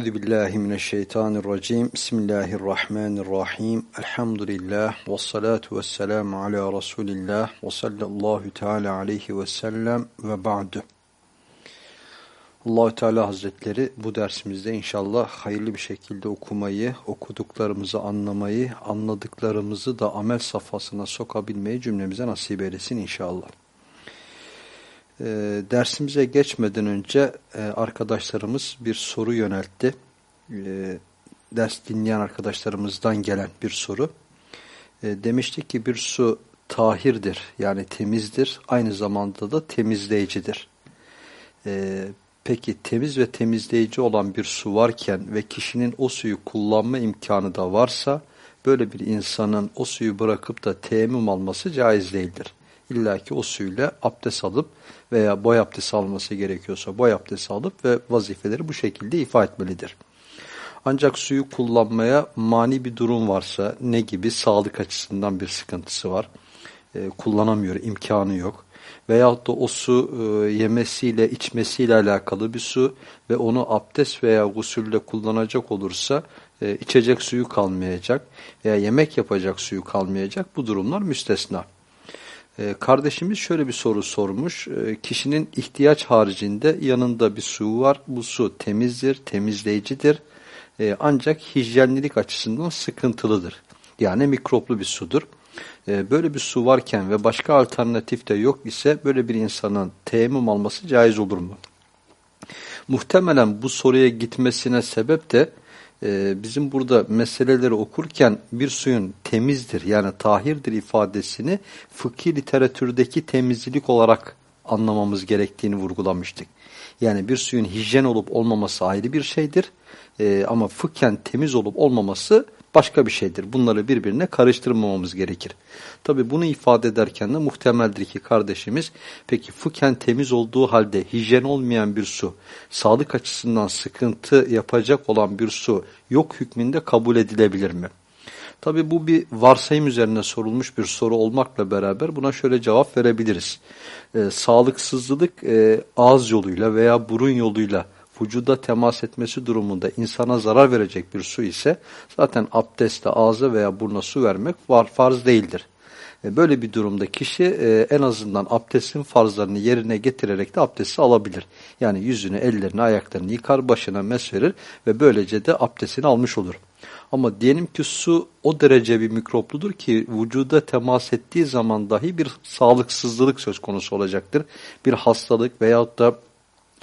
Euzu billahi mineşşeytanirracim. Bismillahirrahmanirrahim. Elhamdülillah ve salatu vesselamu ala Resulillah ve sallallahu teala aleyhi ve sellem ve ba'du. Allahü Teala Hazretleri bu dersimizde inşallah hayırlı bir şekilde okumayı, okuduklarımızı anlamayı, anladıklarımızı da amel safhasına sokabilmeyi cümlemize nasip eylesin inşallah. E, dersimize geçmeden önce e, arkadaşlarımız bir soru yöneltti. E, ders dinleyen arkadaşlarımızdan gelen bir soru. E, demiştik ki bir su tahirdir yani temizdir aynı zamanda da temizleyicidir. E, peki temiz ve temizleyici olan bir su varken ve kişinin o suyu kullanma imkanı da varsa böyle bir insanın o suyu bırakıp da teyemmüm alması caiz değildir. İlla ki o suyla abdest alıp veya boy abdesti alması gerekiyorsa boy abdesti alıp ve vazifeleri bu şekilde ifa etmelidir. Ancak suyu kullanmaya mani bir durum varsa ne gibi sağlık açısından bir sıkıntısı var, e, kullanamıyor, imkanı yok veyahut da o su e, yemesiyle içmesiyle alakalı bir su ve onu abdest veya gusülle kullanacak olursa e, içecek suyu kalmayacak veya yemek yapacak suyu kalmayacak bu durumlar müstesna. Ee, kardeşimiz şöyle bir soru sormuş. Ee, kişinin ihtiyaç haricinde yanında bir su var. Bu su temizdir, temizleyicidir. Ee, ancak hijyenlilik açısından sıkıntılıdır. Yani mikroplu bir sudur. böyle bir su varken ve başka alternatif de yok ise böyle bir insanın teyemmüm alması caiz olur mu? Muhtemelen bu soruya gitmesine sebep de e, bizim burada meseleleri okurken bir suyun temizdir yani tahirdir ifadesini fıkhi literatürdeki temizlik olarak anlamamız gerektiğini vurgulamıştık. Yani bir suyun hijyen olup olmaması ayrı bir şeydir e, ama fıkhen temiz olup olmaması başka bir şeydir. Bunları birbirine karıştırmamamız gerekir. Tabi bunu ifade ederken de muhtemeldir ki kardeşimiz peki fıkhen temiz olduğu halde hijyen olmayan bir su, sağlık açısından sıkıntı yapacak olan bir su yok hükmünde kabul edilebilir mi? Tabi bu bir varsayım üzerine sorulmuş bir soru olmakla beraber buna şöyle cevap verebiliriz. Ee, sağlıksızlık e, ağız yoluyla veya burun yoluyla vücuda temas etmesi durumunda insana zarar verecek bir su ise zaten abdestte ağza veya buruna su vermek var, farz değildir. E, böyle bir durumda kişi e, en azından abdestin farzlarını yerine getirerek de abdesti alabilir. Yani yüzünü, ellerini, ayaklarını yıkar, başına mes verir ve böylece de abdestini almış olur. Ama diyelim ki su o derece bir mikropludur ki vücuda temas ettiği zaman dahi bir sağlıksızlık söz konusu olacaktır. Bir hastalık veyahut da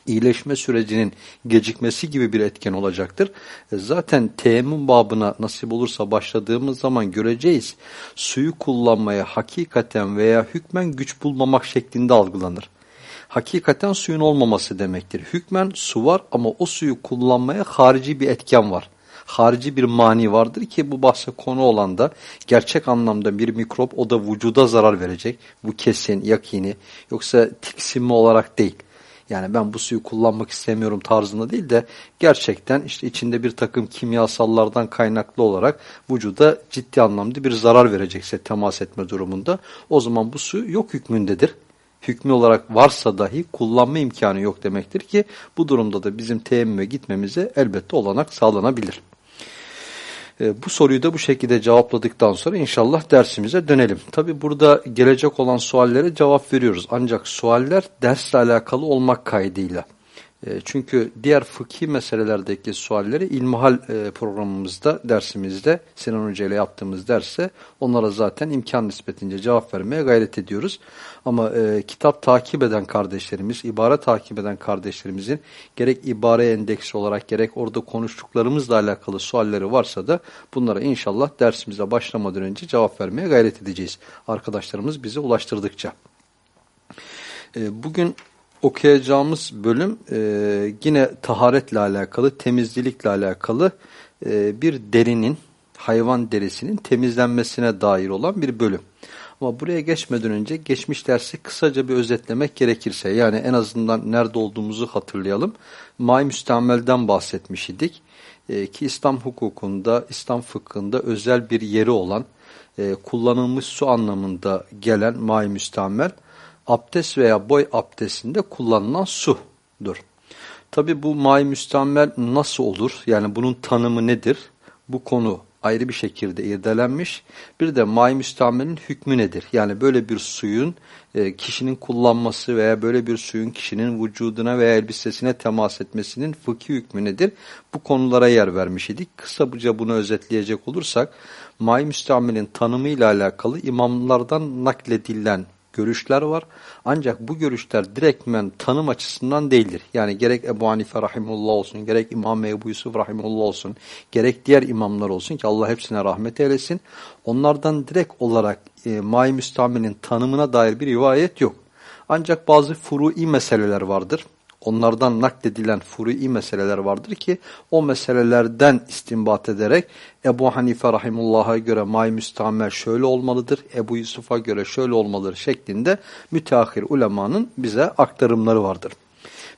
iyileşme sürecinin gecikmesi gibi bir etken olacaktır. E, zaten teyemmüm babına nasip olursa başladığımız zaman göreceğiz. Suyu kullanmaya hakikaten veya hükmen güç bulmamak şeklinde algılanır. Hakikaten suyun olmaması demektir. Hükmen su var ama o suyu kullanmaya harici bir etken var harici bir mani vardır ki bu bahse konu olan da gerçek anlamda bir mikrop o da vücuda zarar verecek. Bu kesin, yakini yoksa tiksinme olarak değil. Yani ben bu suyu kullanmak istemiyorum tarzında değil de gerçekten işte içinde bir takım kimyasallardan kaynaklı olarak vücuda ciddi anlamda bir zarar verecekse temas etme durumunda o zaman bu su yok hükmündedir. Hükmü olarak varsa dahi kullanma imkanı yok demektir ki bu durumda da bizim teyemmüme gitmemize elbette olanak sağlanabilir. E, bu soruyu da bu şekilde cevapladıktan sonra inşallah dersimize dönelim. Tabi burada gelecek olan suallere cevap veriyoruz. Ancak sualler dersle alakalı olmak kaydıyla. E, çünkü diğer fıkhi meselelerdeki sualleri ilmihal e, programımızda, dersimizde, Sinan Hoca ile yaptığımız derse onlara zaten imkan nispetince cevap vermeye gayret ediyoruz. Ama e, kitap takip eden kardeşlerimiz, ibare takip eden kardeşlerimizin gerek ibare endeksi olarak gerek orada konuştuklarımızla alakalı sualleri varsa da bunlara inşallah dersimize başlamadan önce cevap vermeye gayret edeceğiz. Arkadaşlarımız bize ulaştırdıkça. Bugün okuyacağımız bölüm e, yine taharetle alakalı, temizlikle alakalı e, bir derinin, hayvan derisinin temizlenmesine dair olan bir bölüm. Ama buraya geçmeden önce geçmiş dersi kısaca bir özetlemek gerekirse yani en azından nerede olduğumuzu hatırlayalım. May müstemelden bahsetmiş idik. E, ki İslam hukukunda, İslam fıkhında özel bir yeri olan, e, kullanılmış su anlamında gelen may müstamel abdest veya boy abdestinde kullanılan sudur. Tabi bu may müstamel nasıl olur? Yani bunun tanımı nedir? Bu konu ayrı bir şekilde irdelenmiş. Bir de may müstamelin hükmü nedir? Yani böyle bir suyun e, kişinin kullanması veya böyle bir suyun kişinin vücuduna veya elbisesine temas etmesinin fıkhi hükmü nedir? Bu konulara yer vermiş idik. Kısaca bunu özetleyecek olursak, may müstamelin tanımıyla alakalı imamlardan nakledilen görüşler var. Ancak bu görüşler direktmen tanım açısından değildir. Yani gerek Ebu Hanife rahimullah olsun, gerek İmam Ebu Yusuf rahimullah olsun, gerek diğer imamlar olsun ki Allah hepsine rahmet eylesin. Onlardan direkt olarak e, May Müstamel'in tanımına dair bir rivayet yok. Ancak bazı furu'i meseleler vardır onlardan nakledilen furui meseleler vardır ki o meselelerden istinbat ederek Ebu Hanife rahimullah'a göre may müstamel şöyle olmalıdır, Ebu Yusuf'a göre şöyle olmalıdır şeklinde müteahhir ulemanın bize aktarımları vardır.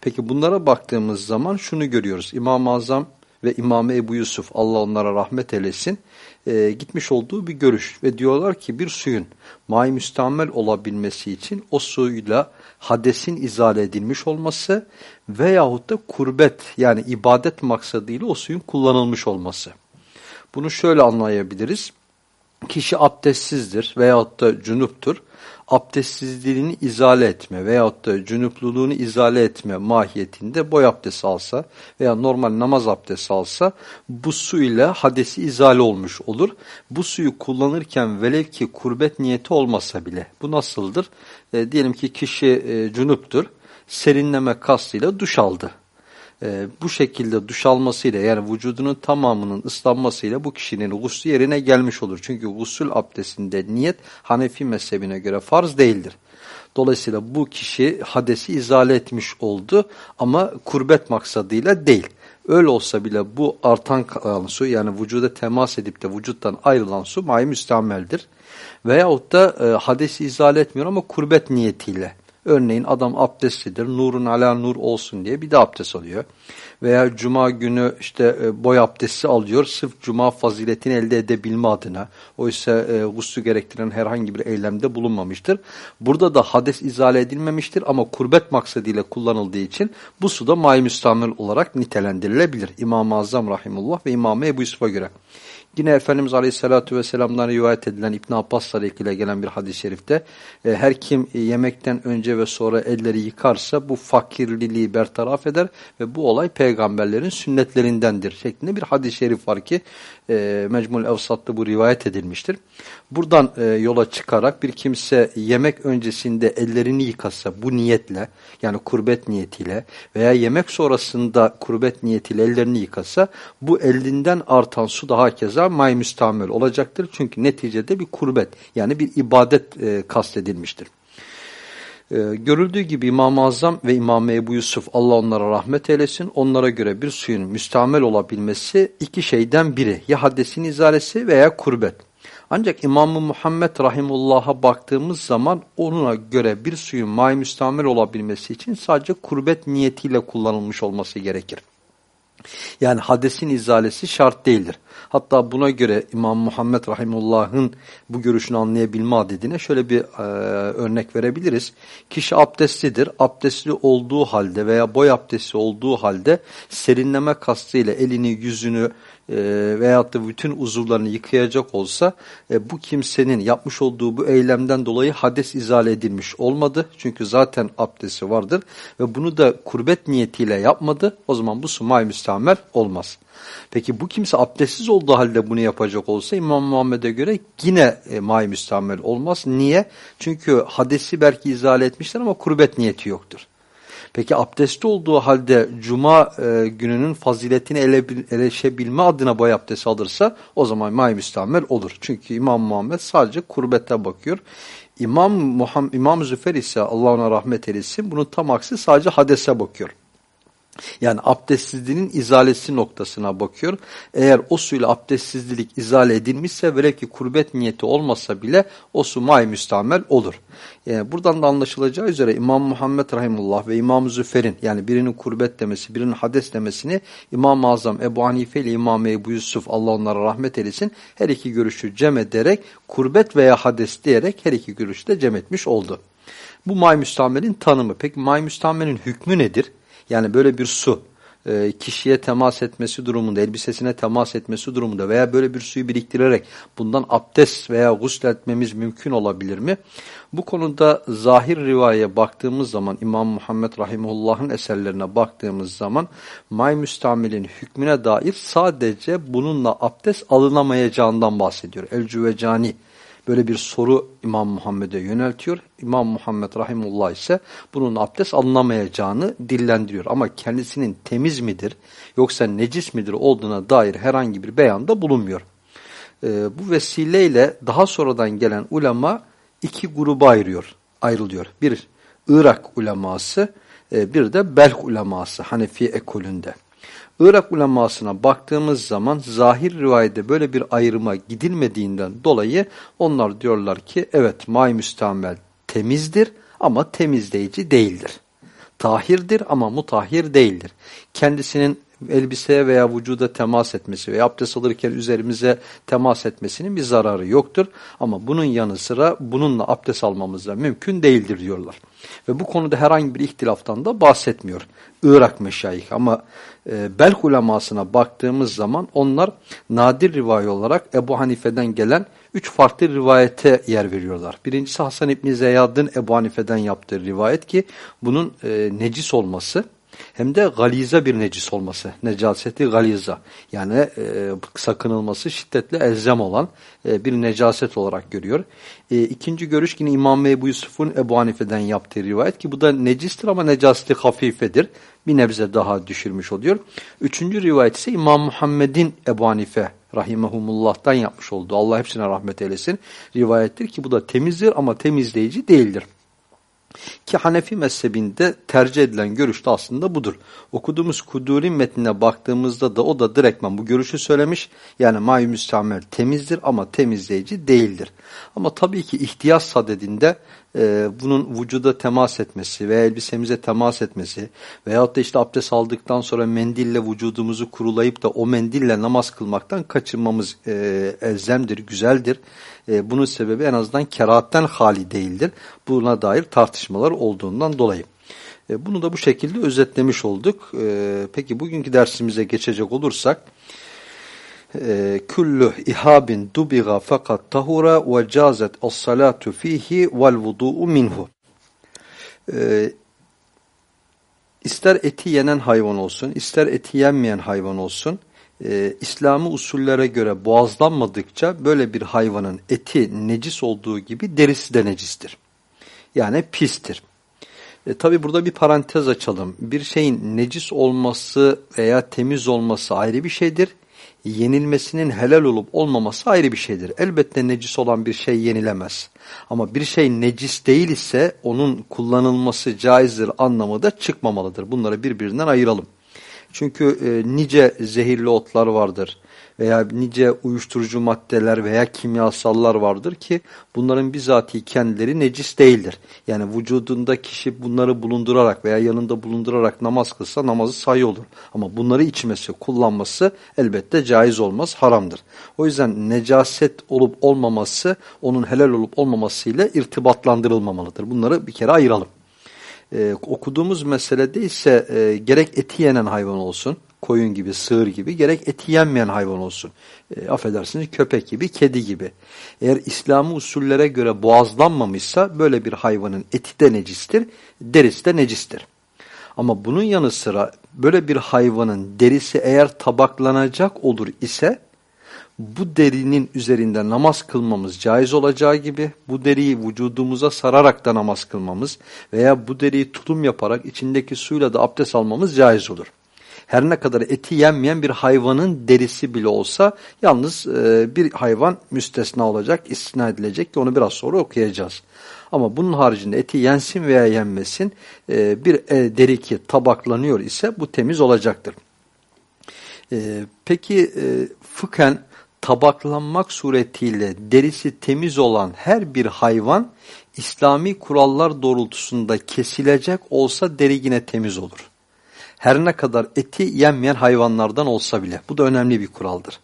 Peki bunlara baktığımız zaman şunu görüyoruz. İmam-ı Azam ve İmam Ebu Yusuf Allah onlara rahmet eylesin e, gitmiş olduğu bir görüş ve diyorlar ki bir suyun may müstamel olabilmesi için o suyla hadesin izale edilmiş olması veyahut da kurbet yani ibadet maksadıyla o suyun kullanılmış olması. Bunu şöyle anlayabiliriz. Kişi abdestsizdir veyahut da cunuptur abdestsizliğini izale etme veyahut da cünüpluluğunu izale etme mahiyetinde boy abdesti alsa veya normal namaz abdesti alsa bu su ile hadesi izale olmuş olur. Bu suyu kullanırken velev ki kurbet niyeti olmasa bile bu nasıldır? E, diyelim ki kişi e, cünüptür serinleme kastıyla duş aldı e, bu şekilde duş almasıyla yani vücudunun tamamının ıslanmasıyla bu kişinin guslu yerine gelmiş olur. Çünkü gusül abdestinde niyet Hanefi mezhebine göre farz değildir. Dolayısıyla bu kişi hadesi izale etmiş oldu ama kurbet maksadıyla değil. Öyle olsa bile bu artan kalan su yani vücuda temas edip de vücuttan ayrılan su may müstemeldir. Veyahut da e, hadesi izale etmiyor ama kurbet niyetiyle Örneğin adam abdestlidir, nurun ala nur olsun diye bir de abdest alıyor. Veya cuma günü işte e, boy abdesti alıyor sırf cuma faziletini elde edebilme adına. Oysa e, guslu gerektiren herhangi bir eylemde bulunmamıştır. Burada da hades izale edilmemiştir ama kurbet maksadıyla kullanıldığı için bu suda may müstamil olarak nitelendirilebilir. İmam-ı Azam Rahimullah ve İmam-ı Ebu Yusuf'a göre. Yine Efendimiz Aleyhisselatü Vesselam'dan rivayet edilen İbn Abbas ile gelen bir hadis-i şerifte e, her kim e, yemekten önce ve sonra elleri yıkarsa bu fakirliliği bertaraf eder ve bu olay peygamberlerin sünnetlerindendir şeklinde bir hadis-i şerif var ki e, Mecmul Evsat'ta bu rivayet edilmiştir. Buradan e, yola çıkarak bir kimse yemek öncesinde ellerini yıkasa bu niyetle yani kurbet niyetiyle veya yemek sonrasında kurbet niyetiyle ellerini yıkasa bu elinden artan su daha keza may müstamel olacaktır. Çünkü neticede bir kurbet yani bir ibadet e, kastedilmiştir. Ee, görüldüğü gibi İmam-ı Azam ve İmam Ebu Yusuf Allah onlara rahmet eylesin. Onlara göre bir suyun müstamel olabilmesi iki şeyden biri. Ya haddesin izalesi veya kurbet. Ancak İmam-ı Muhammed Rahimullah'a baktığımız zaman onuna göre bir suyun may müstamel olabilmesi için sadece kurbet niyetiyle kullanılmış olması gerekir. Yani hadesin izalesi şart değildir. Hatta buna göre İmam Muhammed Rahimullah'ın bu görüşünü anlayabilme adedine şöyle bir e, örnek verebiliriz. Kişi abdestlidir. Abdestli olduğu halde veya boy abdesti olduğu halde serinleme kastıyla elini, yüzünü e, veyahut da bütün uzuvlarını yıkayacak olsa e, bu kimsenin yapmış olduğu bu eylemden dolayı hades izale edilmiş olmadı. Çünkü zaten abdesti vardır ve bunu da kurbet niyetiyle yapmadı. O zaman bu sumay müstamel olmaz. Peki bu kimse abdestsiz olduğu halde bunu yapacak olsa İmam Muhammed'e göre yine e, may müstamel olmaz. Niye? Çünkü hadesi belki izale etmişler ama kurbet niyeti yoktur. Peki abdestli olduğu halde cuma e, gününün faziletini ele, eleşebilme adına boy abdesti alırsa o zaman may müstamel olur. Çünkü İmam Muhammed sadece kurbete bakıyor. İmam, Muhammed, İmam Züfer ise Allah ona rahmet eylesin bunun tam aksi sadece hadese bakıyor. Yani abdestsizliğinin izalesi noktasına bakıyor. Eğer o suyla abdestsizlik izale edilmişse velev ki kurbet niyeti olmasa bile o su may müstamel olur. Yani buradan da anlaşılacağı üzere İmam Muhammed Rahimullah ve İmam Züfer'in yani birinin kurbet demesi birinin hades demesini İmam-ı Azam Ebu Hanife ile İmam Ebu Yusuf Allah onlara rahmet eylesin her iki görüşü cem ederek kurbet veya hades diyerek her iki görüşü de cem etmiş oldu. Bu may müstamelin tanımı. Peki may müstamelin hükmü nedir? Yani böyle bir su e, kişiye temas etmesi durumunda, elbisesine temas etmesi durumunda veya böyle bir suyu biriktirerek bundan abdest veya gusül etmemiz mümkün olabilir mi? Bu konuda zahir rivayeye baktığımız zaman İmam Muhammed Rahimullah'ın eserlerine baktığımız zaman may müstamilin hükmüne dair sadece bununla abdest alınamayacağından bahsediyor. El-Cüvecani böyle bir soru İmam Muhammed'e yöneltiyor. İmam Muhammed Rahimullah ise bunun abdest alınamayacağını dillendiriyor. Ama kendisinin temiz midir yoksa necis midir olduğuna dair herhangi bir beyanda bulunmuyor. Ee, bu vesileyle daha sonradan gelen ulema iki gruba ayırıyor, ayrılıyor. Bir Irak uleması, e, bir de Belk uleması Hanefi ekolünde. Irak ulemasına baktığımız zaman zahir rivayette böyle bir ayrıma gidilmediğinden dolayı onlar diyorlar ki evet may müstamel temizdir ama temizleyici değildir. Tahirdir ama mutahhir değildir. Kendisinin elbiseye veya vücuda temas etmesi veya abdest alırken üzerimize temas etmesinin bir zararı yoktur. Ama bunun yanı sıra bununla abdest almamız da mümkün değildir diyorlar. Ve bu konuda herhangi bir ihtilaftan da bahsetmiyor Irak meşayih. Ama e, Belk ulemasına baktığımız zaman onlar nadir rivayet olarak Ebu Hanife'den gelen üç farklı rivayete yer veriyorlar. Birincisi Hasan İbni Zeyyad'ın Ebu Hanife'den yaptığı rivayet ki bunun e, necis olması hem de galiza bir necis olması. Necaseti galiza. Yani e, sakınılması şiddetle elzem olan e, bir necaset olarak görüyor. E, ikinci görüş yine İmam Ebu Yusuf'un Ebu Hanife'den yaptığı rivayet ki bu da necistir ama necaseti hafifedir. Bir nebze daha düşürmüş oluyor. Üçüncü rivayet ise İmam Muhammed'in Ebu Hanife rahimahumullah'tan yapmış olduğu Allah hepsine rahmet eylesin rivayettir ki bu da temizdir ama temizleyici değildir. Ki Hanefi mezhebinde tercih edilen görüş de aslında budur. Okuduğumuz Kuduri metnine baktığımızda da o da direktmen bu görüşü söylemiş. Yani mayu müstamel temizdir ama temizleyici değildir. Ama tabii ki ihtiyaç sadedinde e, bunun vücuda temas etmesi veya elbisemize temas etmesi veyahut da işte abdest aldıktan sonra mendille vücudumuzu kurulayıp da o mendille namaz kılmaktan kaçınmamız e, elzemdir, güzeldir. E, bunun sebebi en azından kerahatten hali değildir. Buna dair tartışmalar olduğundan dolayı. E, bunu da bu şekilde özetlemiş olduk. E, peki bugünkü dersimize geçecek olursak e, kullu ihabin dubiga fakat tahura ve cazet as-salatu fihi vel vudu'u minhu. E, ister eti yenen hayvan olsun, ister eti yenmeyen hayvan olsun, e, İslami usullere göre boğazlanmadıkça böyle bir hayvanın eti necis olduğu gibi derisi de necistir. Yani pistir. E, Tabi burada bir parantez açalım. Bir şeyin necis olması veya temiz olması ayrı bir şeydir. Yenilmesinin helal olup olmaması ayrı bir şeydir. Elbette necis olan bir şey yenilemez. Ama bir şey necis değil ise onun kullanılması caizdir anlamı da çıkmamalıdır. Bunları birbirinden ayıralım. Çünkü e, nice zehirli otlar vardır veya nice uyuşturucu maddeler veya kimyasallar vardır ki bunların bizatihi kendileri necis değildir. Yani vücudunda kişi bunları bulundurarak veya yanında bulundurarak namaz kılsa namazı sayı olur. Ama bunları içmesi, kullanması elbette caiz olmaz, haramdır. O yüzden necaset olup olmaması onun helal olup olmamasıyla irtibatlandırılmamalıdır. Bunları bir kere ayıralım. Ee, okuduğumuz meselede ise e, gerek eti yenen hayvan olsun, koyun gibi, sığır gibi, gerek eti yenmeyen hayvan olsun. E, affedersiniz köpek gibi, kedi gibi. Eğer İslami usullere göre boğazlanmamışsa böyle bir hayvanın eti de necistir, derisi de necistir. Ama bunun yanı sıra böyle bir hayvanın derisi eğer tabaklanacak olur ise bu derinin üzerinde namaz kılmamız caiz olacağı gibi bu deriyi vücudumuza sararak da namaz kılmamız veya bu deriyi tulum yaparak içindeki suyla da abdest almamız caiz olur. Her ne kadar eti yenmeyen bir hayvanın derisi bile olsa yalnız e, bir hayvan müstesna olacak, istina edilecek ki onu biraz sonra okuyacağız. Ama bunun haricinde eti yensin veya yenmesin e, bir e, deri ki tabaklanıyor ise bu temiz olacaktır. E, peki e, fıkhen tabaklanmak suretiyle derisi temiz olan her bir hayvan İslami kurallar doğrultusunda kesilecek olsa deri yine temiz olur. Her ne kadar eti yenmeyen hayvanlardan olsa bile. Bu da önemli bir kuraldır.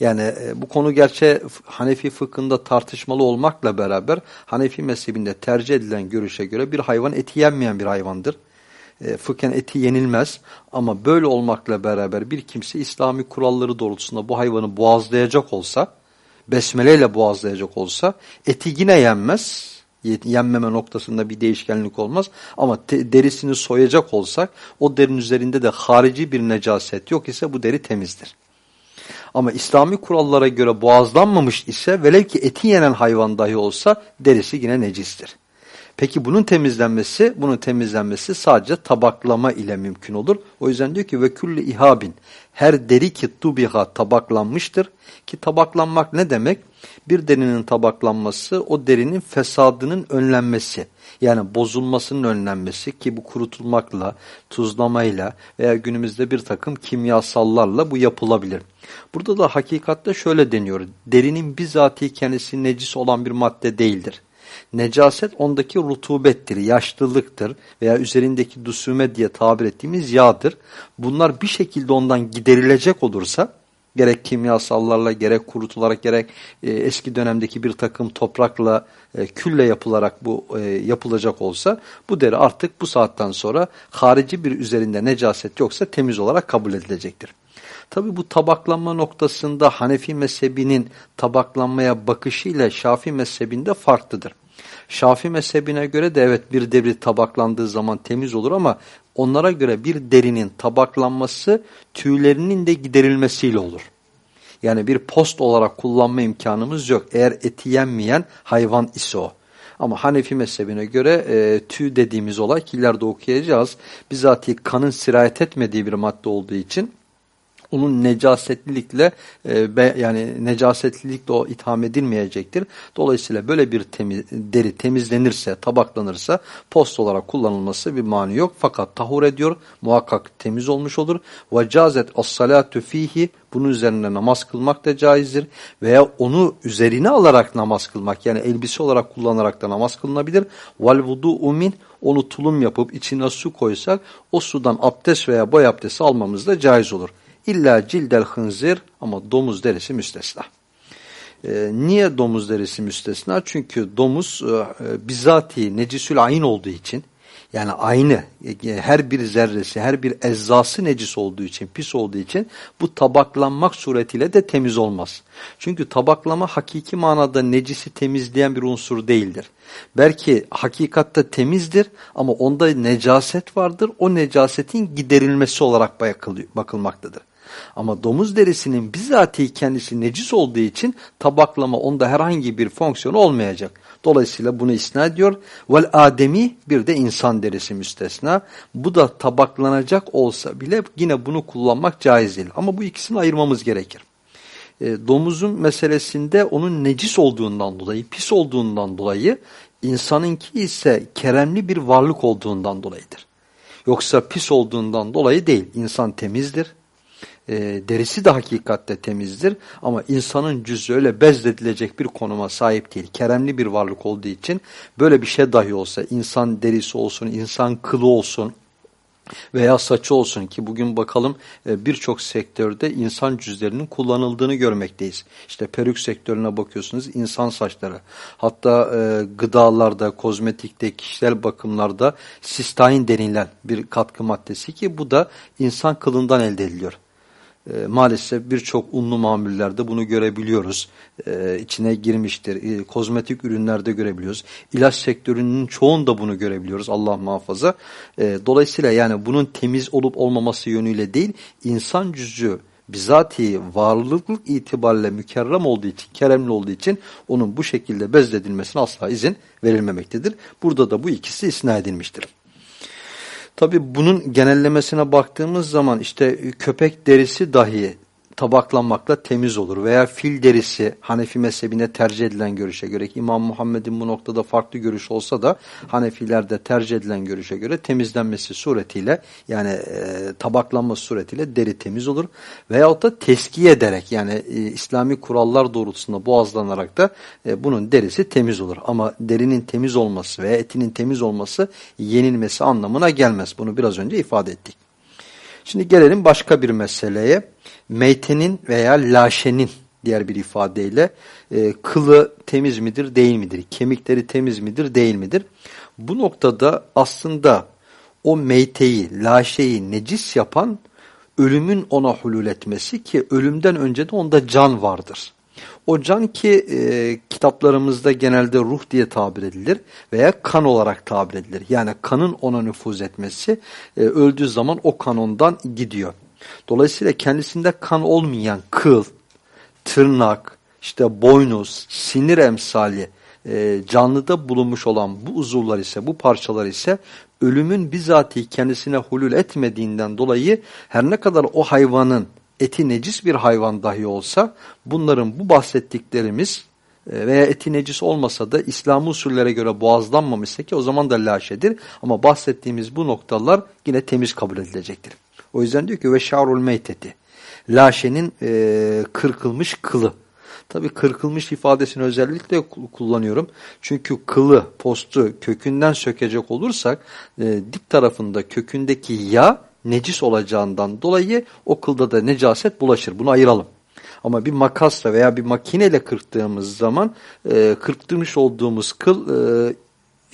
Yani e, bu konu gerçi Hanefi fıkhında tartışmalı olmakla beraber Hanefi mezhebinde tercih edilen görüşe göre bir hayvan eti yenmeyen bir hayvandır. e, fıkhen eti yenilmez ama böyle olmakla beraber bir kimse İslami kuralları doğrultusunda bu hayvanı boğazlayacak olsa, besmeleyle boğazlayacak olsa eti yine yenmez. Yenmeme noktasında bir değişkenlik olmaz ama derisini soyacak olsak o derinin üzerinde de harici bir necaset yok ise bu deri temizdir. Ama İslami kurallara göre boğazlanmamış ise velev ki eti yenen hayvan dahi olsa derisi yine necistir. Peki bunun temizlenmesi, bunun temizlenmesi sadece tabaklama ile mümkün olur. O yüzden diyor ki ve külli ihabin her deri ki tubiha tabaklanmıştır. Ki tabaklanmak ne demek? Bir derinin tabaklanması o derinin fesadının önlenmesi. Yani bozulmasının önlenmesi ki bu kurutulmakla, tuzlamayla veya günümüzde bir takım kimyasallarla bu yapılabilir. Burada da hakikatte şöyle deniyor. Derinin bizatihi kendisi necis olan bir madde değildir. Necaset ondaki rutubettir, yaşlılıktır veya üzerindeki dusume diye tabir ettiğimiz yağdır. Bunlar bir şekilde ondan giderilecek olursa gerek kimyasallarla gerek kurutularak gerek e, eski dönemdeki bir takım toprakla e, külle yapılarak bu e, yapılacak olsa bu deri artık bu saatten sonra harici bir üzerinde necaset yoksa temiz olarak kabul edilecektir. Tabi bu tabaklanma noktasında Hanefi mezhebinin tabaklanmaya bakışıyla Şafi mezhebinde farklıdır. Şafi mezhebine göre de evet bir deri tabaklandığı zaman temiz olur ama onlara göre bir derinin tabaklanması tüylerinin de giderilmesiyle olur. Yani bir post olarak kullanma imkanımız yok. Eğer eti yenmeyen hayvan ise o. Ama Hanefi mezhebine göre e, tüy dediğimiz olay ki ileride okuyacağız. Bizatihi kanın sirayet etmediği bir madde olduğu için onun necasetlilikle e, be, yani necasetlilikle o itham edilmeyecektir. Dolayısıyla böyle bir temiz, deri temizlenirse, tabaklanırsa post olarak kullanılması bir mani yok. Fakat tahur ediyor, muhakkak temiz olmuş olur. Cazet as-salatu fihi bunun üzerine namaz kılmak da caizdir. Veya onu üzerine alarak namaz kılmak yani elbise olarak kullanarak da namaz kılınabilir. Vudu'u min onu tulum yapıp içine su koysak o sudan abdest veya boy abdesti almamız da caiz olur. İlla cildel hınzir ama domuz derisi müstesna. Ee, niye domuz derisi müstesna? Çünkü domuz e, e bizatihi necisül ayn olduğu için yani aynı e, her bir zerresi, her bir ezzası necis olduğu için, pis olduğu için bu tabaklanmak suretiyle de temiz olmaz. Çünkü tabaklama hakiki manada necisi temizleyen bir unsur değildir. Belki hakikatte temizdir ama onda necaset vardır. O necasetin giderilmesi olarak bakılmaktadır. Ama domuz derisinin bizatihi kendisi necis olduğu için tabaklama onda herhangi bir fonksiyonu olmayacak. Dolayısıyla bunu isna ediyor. Vel ademi bir de insan derisi müstesna. Bu da tabaklanacak olsa bile yine bunu kullanmak caiz değil. Ama bu ikisini ayırmamız gerekir. E, domuzun meselesinde onun necis olduğundan dolayı, pis olduğundan dolayı, insanınki ise keremli bir varlık olduğundan dolayıdır. Yoksa pis olduğundan dolayı değil. İnsan temizdir, e, derisi de hakikatte temizdir ama insanın cüzü öyle bezledilecek bir konuma sahip değil. Keremli bir varlık olduğu için böyle bir şey dahi olsa insan derisi olsun, insan kılı olsun veya saçı olsun ki bugün bakalım e, birçok sektörde insan cüzlerinin kullanıldığını görmekteyiz. İşte perük sektörüne bakıyorsunuz insan saçları. Hatta e, gıdalarda, kozmetikte, kişisel bakımlarda sistahin denilen bir katkı maddesi ki bu da insan kılından elde ediliyor. E, maalesef birçok unlu mamullerde bunu görebiliyoruz. E, içine girmiştir. E, kozmetik ürünlerde görebiliyoruz. İlaç sektörünün çoğunda bunu görebiliyoruz. Allah muhafaza. E, dolayısıyla yani bunun temiz olup olmaması yönüyle değil, insan cüzü bizatihi varlıklık itibariyle mükerrem olduğu için, keremli olduğu için onun bu şekilde bezledilmesine asla izin verilmemektedir. Burada da bu ikisi isna edilmiştir. Tabi bunun genellemesine baktığımız zaman işte köpek derisi dahi tabaklanmakla temiz olur. Veya fil derisi Hanefi mezhebine tercih edilen görüşe göre İmam Muhammed'in bu noktada farklı görüş olsa da Hanefilerde tercih edilen görüşe göre temizlenmesi suretiyle yani e, tabaklanması suretiyle deri temiz olur. Veyahut da teskiye ederek yani e, İslami kurallar doğrultusunda boğazlanarak da e, bunun derisi temiz olur. Ama derinin temiz olması veya etinin temiz olması yenilmesi anlamına gelmez. Bunu biraz önce ifade ettik. Şimdi gelelim başka bir meseleye meytenin veya laşenin diğer bir ifadeyle e, kılı temiz midir değil midir? Kemikleri temiz midir değil midir? Bu noktada aslında o meyteyi, laşeyi necis yapan ölümün ona hulul etmesi ki ölümden önce de onda can vardır. O can ki e, kitaplarımızda genelde ruh diye tabir edilir veya kan olarak tabir edilir. Yani kanın ona nüfuz etmesi e, öldüğü zaman o kan ondan gidiyor. Dolayısıyla kendisinde kan olmayan kıl, tırnak, işte boynuz, sinir emsali e, canlıda bulunmuş olan bu uzuvlar ise, bu parçalar ise ölümün bizatihi kendisine hulul etmediğinden dolayı her ne kadar o hayvanın eti necis bir hayvan dahi olsa bunların bu bahsettiklerimiz e, veya eti necis olmasa da İslam usullere göre boğazlanmamışsa ki o zaman da laşedir. Ama bahsettiğimiz bu noktalar yine temiz kabul edilecektir. O yüzden diyor ki ve şarul meyteti. Laşenin e, kırkılmış kılı. Tabi kırkılmış ifadesini özellikle kullanıyorum. Çünkü kılı, postu kökünden sökecek olursak e, dip tarafında kökündeki yağ necis olacağından dolayı o kılda da necaset bulaşır. Bunu ayıralım. Ama bir makasla veya bir makineyle kırktığımız zaman e, kırktırmış olduğumuz kıl e,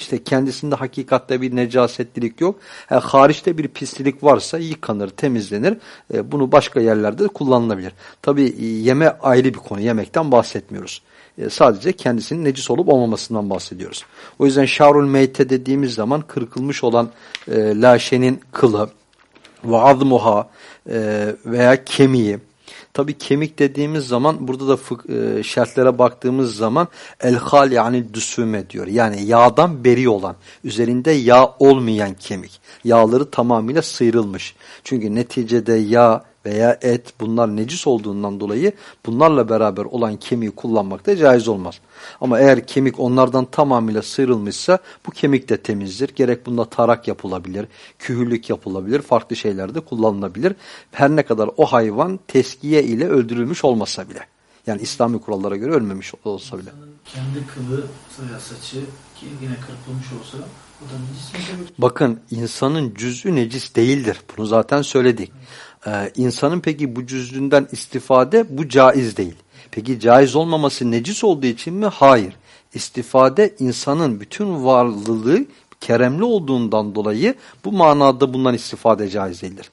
işte kendisinde hakikatte bir necasetlilik yok. Yani hariçte bir pislik varsa yıkanır, temizlenir. E, bunu başka yerlerde de kullanılabilir. Tabi e, yeme ayrı bir konu. Yemekten bahsetmiyoruz. E, sadece kendisinin necis olup olmamasından bahsediyoruz. O yüzden şarul meyte dediğimiz zaman kırkılmış olan e, laşenin kılı ve azmuha e, veya kemiği Tabi kemik dediğimiz zaman burada da e, şartlara baktığımız zaman elhal yani düsüme diyor. Yani yağdan beri olan, üzerinde yağ olmayan kemik. Yağları tamamıyla sıyrılmış. Çünkü neticede yağ veya et bunlar necis olduğundan dolayı bunlarla beraber olan kemiği kullanmak da caiz olmaz. Ama eğer kemik onlardan tamamıyla sıyrılmışsa bu kemik de temizdir. Gerek bunda tarak yapılabilir, kühüllük yapılabilir, farklı şeyler de kullanılabilir. Her ne kadar o hayvan teskiye ile öldürülmüş olmasa bile. Yani İslami kurallara göre ölmemiş olsa bile. Kendi kılı, saçı yine kırpılmış olsa? Bakın insanın cüzü necis değildir. Bunu zaten söyledik. Ee, insanın peki bu cüzünden istifade bu caiz değil. Peki caiz olmaması necis olduğu için mi? Hayır. İstifade insanın bütün varlığı keremli olduğundan dolayı bu manada bundan istifade caiz değildir.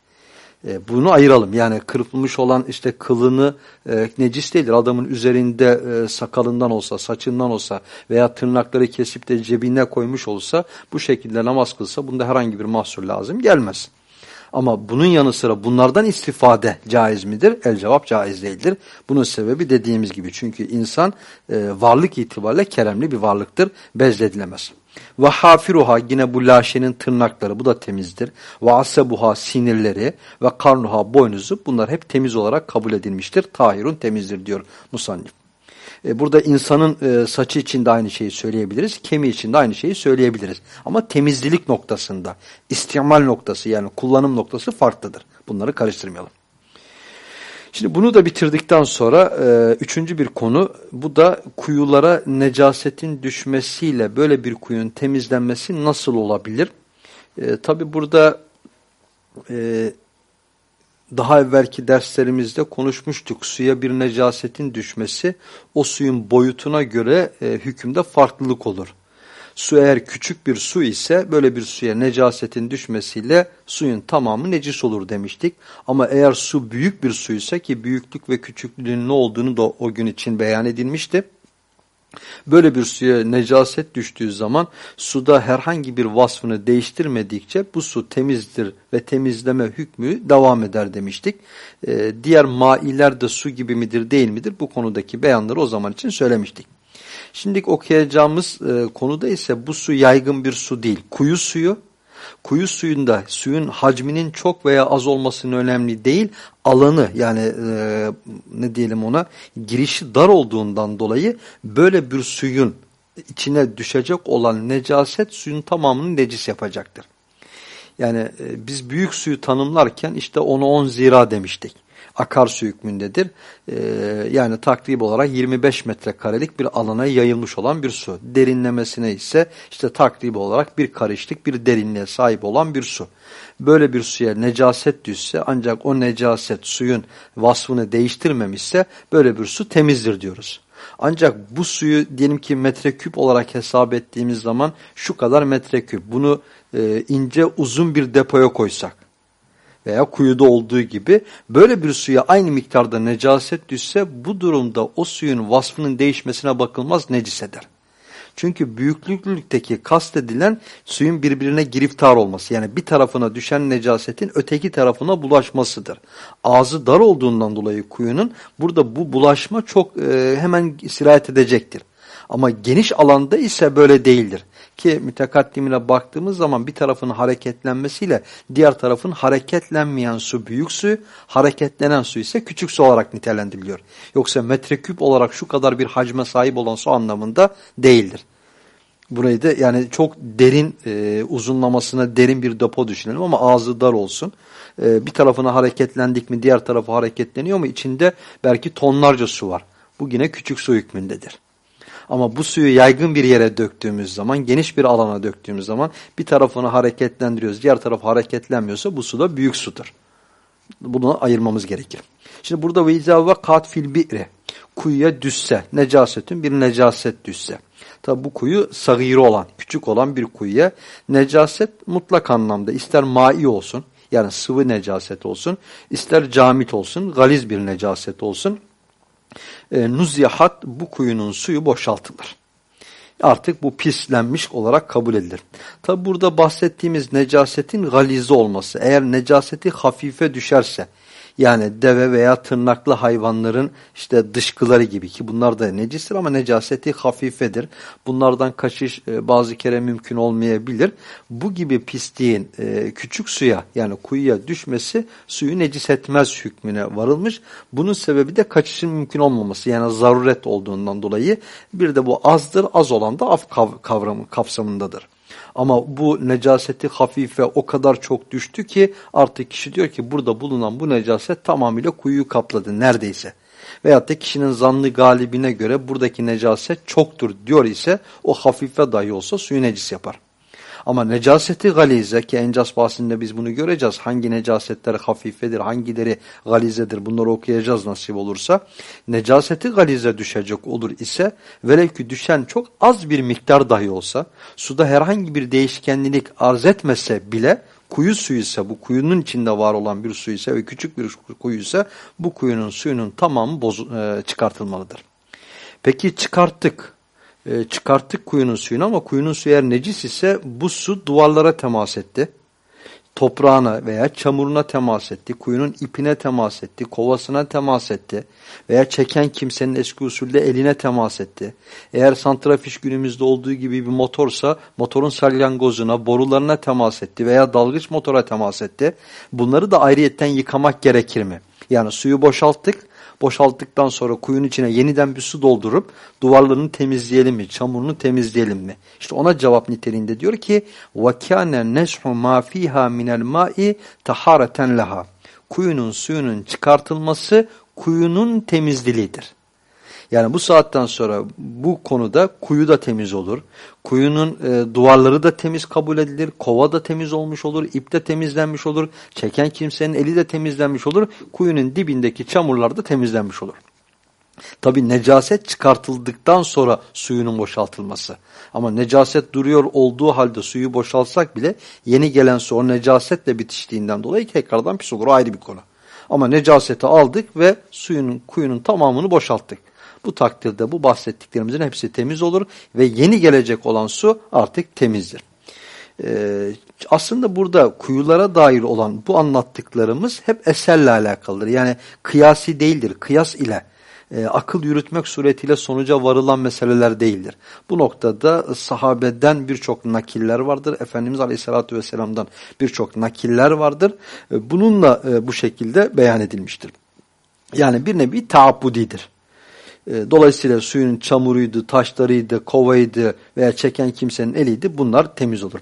E, bunu ayıralım. Yani kırpılmış olan işte kılını e, necis değildir. Adamın üzerinde e, sakalından olsa, saçından olsa veya tırnakları kesip de cebine koymuş olsa bu şekilde namaz kılsa bunda herhangi bir mahsur lazım gelmez. Ama bunun yanı sıra bunlardan istifade caiz midir? El cevap caiz değildir. Bunun sebebi dediğimiz gibi çünkü insan e, varlık itibariyle keremli bir varlıktır, bezledilemez. Ve hafiruha yine bu laşenin tırnakları bu da temizdir. Ve asebuha sinirleri ve karnuha boynuzu bunlar hep temiz olarak kabul edilmiştir. Tahirun temizdir diyor musannif. E, burada insanın e, saçı için de aynı şeyi söyleyebiliriz. Kemiği için de aynı şeyi söyleyebiliriz. Ama temizlilik noktasında, istimal noktası yani kullanım noktası farklıdır. Bunları karıştırmayalım. Şimdi bunu da bitirdikten sonra e, üçüncü bir konu bu da kuyulara necasetin düşmesiyle böyle bir kuyunun temizlenmesi nasıl olabilir? E, Tabi burada e, daha evvelki derslerimizde konuşmuştuk. Suya bir necasetin düşmesi o suyun boyutuna göre e, hükümde farklılık olur. Su eğer küçük bir su ise böyle bir suya necasetin düşmesiyle suyun tamamı necis olur demiştik. Ama eğer su büyük bir su ise ki büyüklük ve küçüklüğün ne olduğunu da o gün için beyan edilmişti. Böyle bir suya necaset düştüğü zaman suda herhangi bir vasfını değiştirmedikçe bu su temizdir ve temizleme hükmü devam eder demiştik. Ee, diğer mailer de su gibi midir değil midir bu konudaki beyanları o zaman için söylemiştik. Şimdi okuyacağımız e, konuda ise bu su yaygın bir su değil. Kuyu suyu kuyu suyunda suyun hacminin çok veya az olmasının önemli değil. Alanı yani e, ne diyelim ona girişi dar olduğundan dolayı böyle bir suyun içine düşecek olan necaset suyun tamamını necis yapacaktır. Yani e, biz büyük suyu tanımlarken işte onu 10 zira demiştik. Akarsu hükmündedir. Ee, yani takrib olarak 25 metrekarelik bir alana yayılmış olan bir su. Derinlemesine ise işte takrib olarak bir karışlık bir derinliğe sahip olan bir su. Böyle bir suya necaset düşse ancak o necaset suyun vasfını değiştirmemişse böyle bir su temizdir diyoruz. Ancak bu suyu diyelim ki metreküp olarak hesap ettiğimiz zaman şu kadar metreküp. Bunu e, ince uzun bir depoya koysak veya kuyuda olduğu gibi böyle bir suya aynı miktarda necaset düşse bu durumda o suyun vasfının değişmesine bakılmaz necis eder. Çünkü büyüklükteki kastedilen suyun birbirine giriftar olması. Yani bir tarafına düşen necasetin öteki tarafına bulaşmasıdır. Ağzı dar olduğundan dolayı kuyunun burada bu bulaşma çok e, hemen sirayet edecektir. Ama geniş alanda ise böyle değildir. Ki mütekaddimine baktığımız zaman bir tarafın hareketlenmesiyle diğer tarafın hareketlenmeyen su büyük su, hareketlenen su ise küçük su olarak nitelendiriliyor. Yoksa metreküp olarak şu kadar bir hacme sahip olan su anlamında değildir. Burayı da yani çok derin e, uzunlamasına derin bir depo düşünelim ama ağzı dar olsun. E, bir tarafına hareketlendik mi diğer tarafı hareketleniyor mu içinde belki tonlarca su var. Bu yine küçük su hükmündedir. Ama bu suyu yaygın bir yere döktüğümüz zaman, geniş bir alana döktüğümüz zaman bir tarafını hareketlendiriyoruz, diğer tarafı hareketlenmiyorsa bu su da büyük sudur. Bunu ayırmamız gerekir. Şimdi burada ve izâ kat fil bi'ri kuyuya düşse, necasetin bir necaset düşse. Tabi bu kuyu sagiri olan, küçük olan bir kuyuya necaset mutlak anlamda ister mai olsun, yani sıvı necaset olsun, ister camit olsun, galiz bir necaset olsun e, bu kuyunun suyu boşaltılır. Artık bu pislenmiş olarak kabul edilir. Tabi burada bahsettiğimiz necasetin galize olması. Eğer necaseti hafife düşerse yani deve veya tırnaklı hayvanların işte dışkıları gibi ki bunlar da necistir ama necaseti hafifedir. Bunlardan kaçış e, bazı kere mümkün olmayabilir. Bu gibi pisliğin e, küçük suya yani kuyuya düşmesi suyu necis etmez hükmüne varılmış. Bunun sebebi de kaçışın mümkün olmaması yani zaruret olduğundan dolayı bir de bu azdır az olan da af kavramı kapsamındadır. Ama bu necaseti hafife o kadar çok düştü ki artık kişi diyor ki burada bulunan bu necaset tamamıyla kuyuyu kapladı neredeyse. Veyahut da kişinin zanlı galibine göre buradaki necaset çoktur diyor ise o hafife dahi olsa suyu necis yapar. Ama necaseti galize ki encas bahsinde biz bunu göreceğiz. Hangi necasetler hafifedir, hangileri galizedir bunları okuyacağız nasip olursa. Necaseti galize düşecek olur ise velev ki düşen çok az bir miktar dahi olsa suda herhangi bir değişkenlik arz etmese bile kuyu suyu ise bu kuyunun içinde var olan bir su ise ve küçük bir kuyu ise bu kuyunun suyunun tamamı bozu, e, çıkartılmalıdır. Peki çıkarttık. E, çıkarttık kuyunun suyunu ama kuyunun suyu eğer necis ise bu su duvarlara temas etti. Toprağına veya çamuruna temas etti, kuyunun ipine temas etti, kovasına temas etti veya çeken kimsenin eski usulde eline temas etti. Eğer santrafiş günümüzde olduğu gibi bir motorsa motorun salyangozuna, borularına temas etti veya dalgıç motora temas etti. Bunları da ayrıyetten yıkamak gerekir mi? Yani suyu boşalttık, boşalttıktan sonra kuyunun içine yeniden bir su doldurup duvarlarını temizleyelim mi, çamurunu temizleyelim mi? İşte ona cevap niteliğinde diyor ki وَكَانَ نَسْحُ مَا ف۪يهَا مِنَ الْمَاءِ تَحَارَةً لَهَا Kuyunun suyunun çıkartılması kuyunun temizliğidir. Yani bu saatten sonra bu konuda kuyu da temiz olur. Kuyunun e, duvarları da temiz kabul edilir. Kova da temiz olmuş olur. ip de temizlenmiş olur. Çeken kimsenin eli de temizlenmiş olur. Kuyunun dibindeki çamurlar da temizlenmiş olur. Tabi necaset çıkartıldıktan sonra suyunun boşaltılması. Ama necaset duruyor olduğu halde suyu boşaltsak bile yeni gelen su o necasetle bitiştiğinden dolayı tekrardan pis olur. ayrı bir konu. Ama necaseti aldık ve suyunun kuyunun tamamını boşalttık. Bu takdirde bu bahsettiklerimizin hepsi temiz olur ve yeni gelecek olan su artık temizdir. Ee, aslında burada kuyulara dair olan bu anlattıklarımız hep eserle alakalıdır. Yani kıyasi değildir, kıyas ile e, akıl yürütmek suretiyle sonuca varılan meseleler değildir. Bu noktada sahabeden birçok nakiller vardır. Efendimiz Aleyhisselatü Vesselam'dan birçok nakiller vardır. E, bununla e, bu şekilde beyan edilmiştir. Yani bir nevi taabbudidir. E, dolayısıyla suyun çamuruydu, taşlarıydı, kovaydı veya çeken kimsenin eliydi bunlar temiz olur.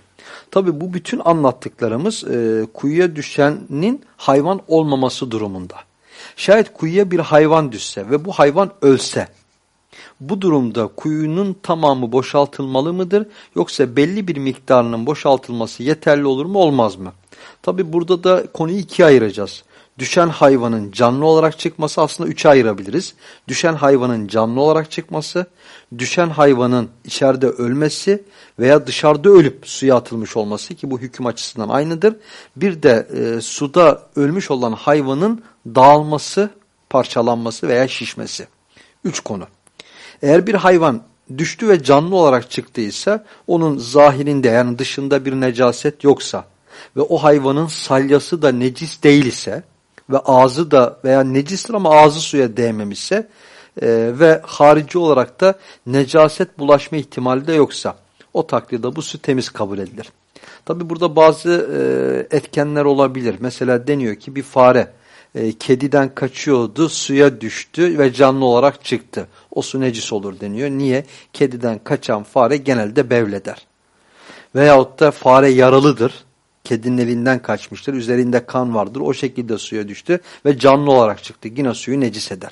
Tabi bu bütün anlattıklarımız e, kuyuya düşenin hayvan olmaması durumunda. Şayet kuyuya bir hayvan düşse ve bu hayvan ölse, bu durumda kuyunun tamamı boşaltılmalı mıdır yoksa belli bir miktarının boşaltılması yeterli olur mu olmaz mı? Tabi burada da konuyu ikiye ayıracağız. Düşen hayvanın canlı olarak çıkması aslında üçe ayırabiliriz. Düşen hayvanın canlı olarak çıkması, düşen hayvanın içeride ölmesi veya dışarıda ölüp suya atılmış olması ki bu hüküm açısından aynıdır. Bir de e, suda ölmüş olan hayvanın dağılması, parçalanması veya şişmesi. Üç konu. Eğer bir hayvan düştü ve canlı olarak çıktıysa onun zahirinde yani dışında bir necaset yoksa ve o hayvanın salyası da necis değil ise ve ağzı da veya necistir ama ağzı suya değmemişse e, ve harici olarak da necaset bulaşma ihtimali de yoksa o takdirde bu su temiz kabul edilir. Tabi burada bazı e, etkenler olabilir. Mesela deniyor ki bir fare e, kediden kaçıyordu, suya düştü ve canlı olarak çıktı. O su necis olur deniyor. Niye? Kediden kaçan fare genelde bevleder. Veyahut da fare yaralıdır. Kedinin elinden kaçmıştır. Üzerinde kan vardır. O şekilde suya düştü ve canlı olarak çıktı. Yine suyu necis eder.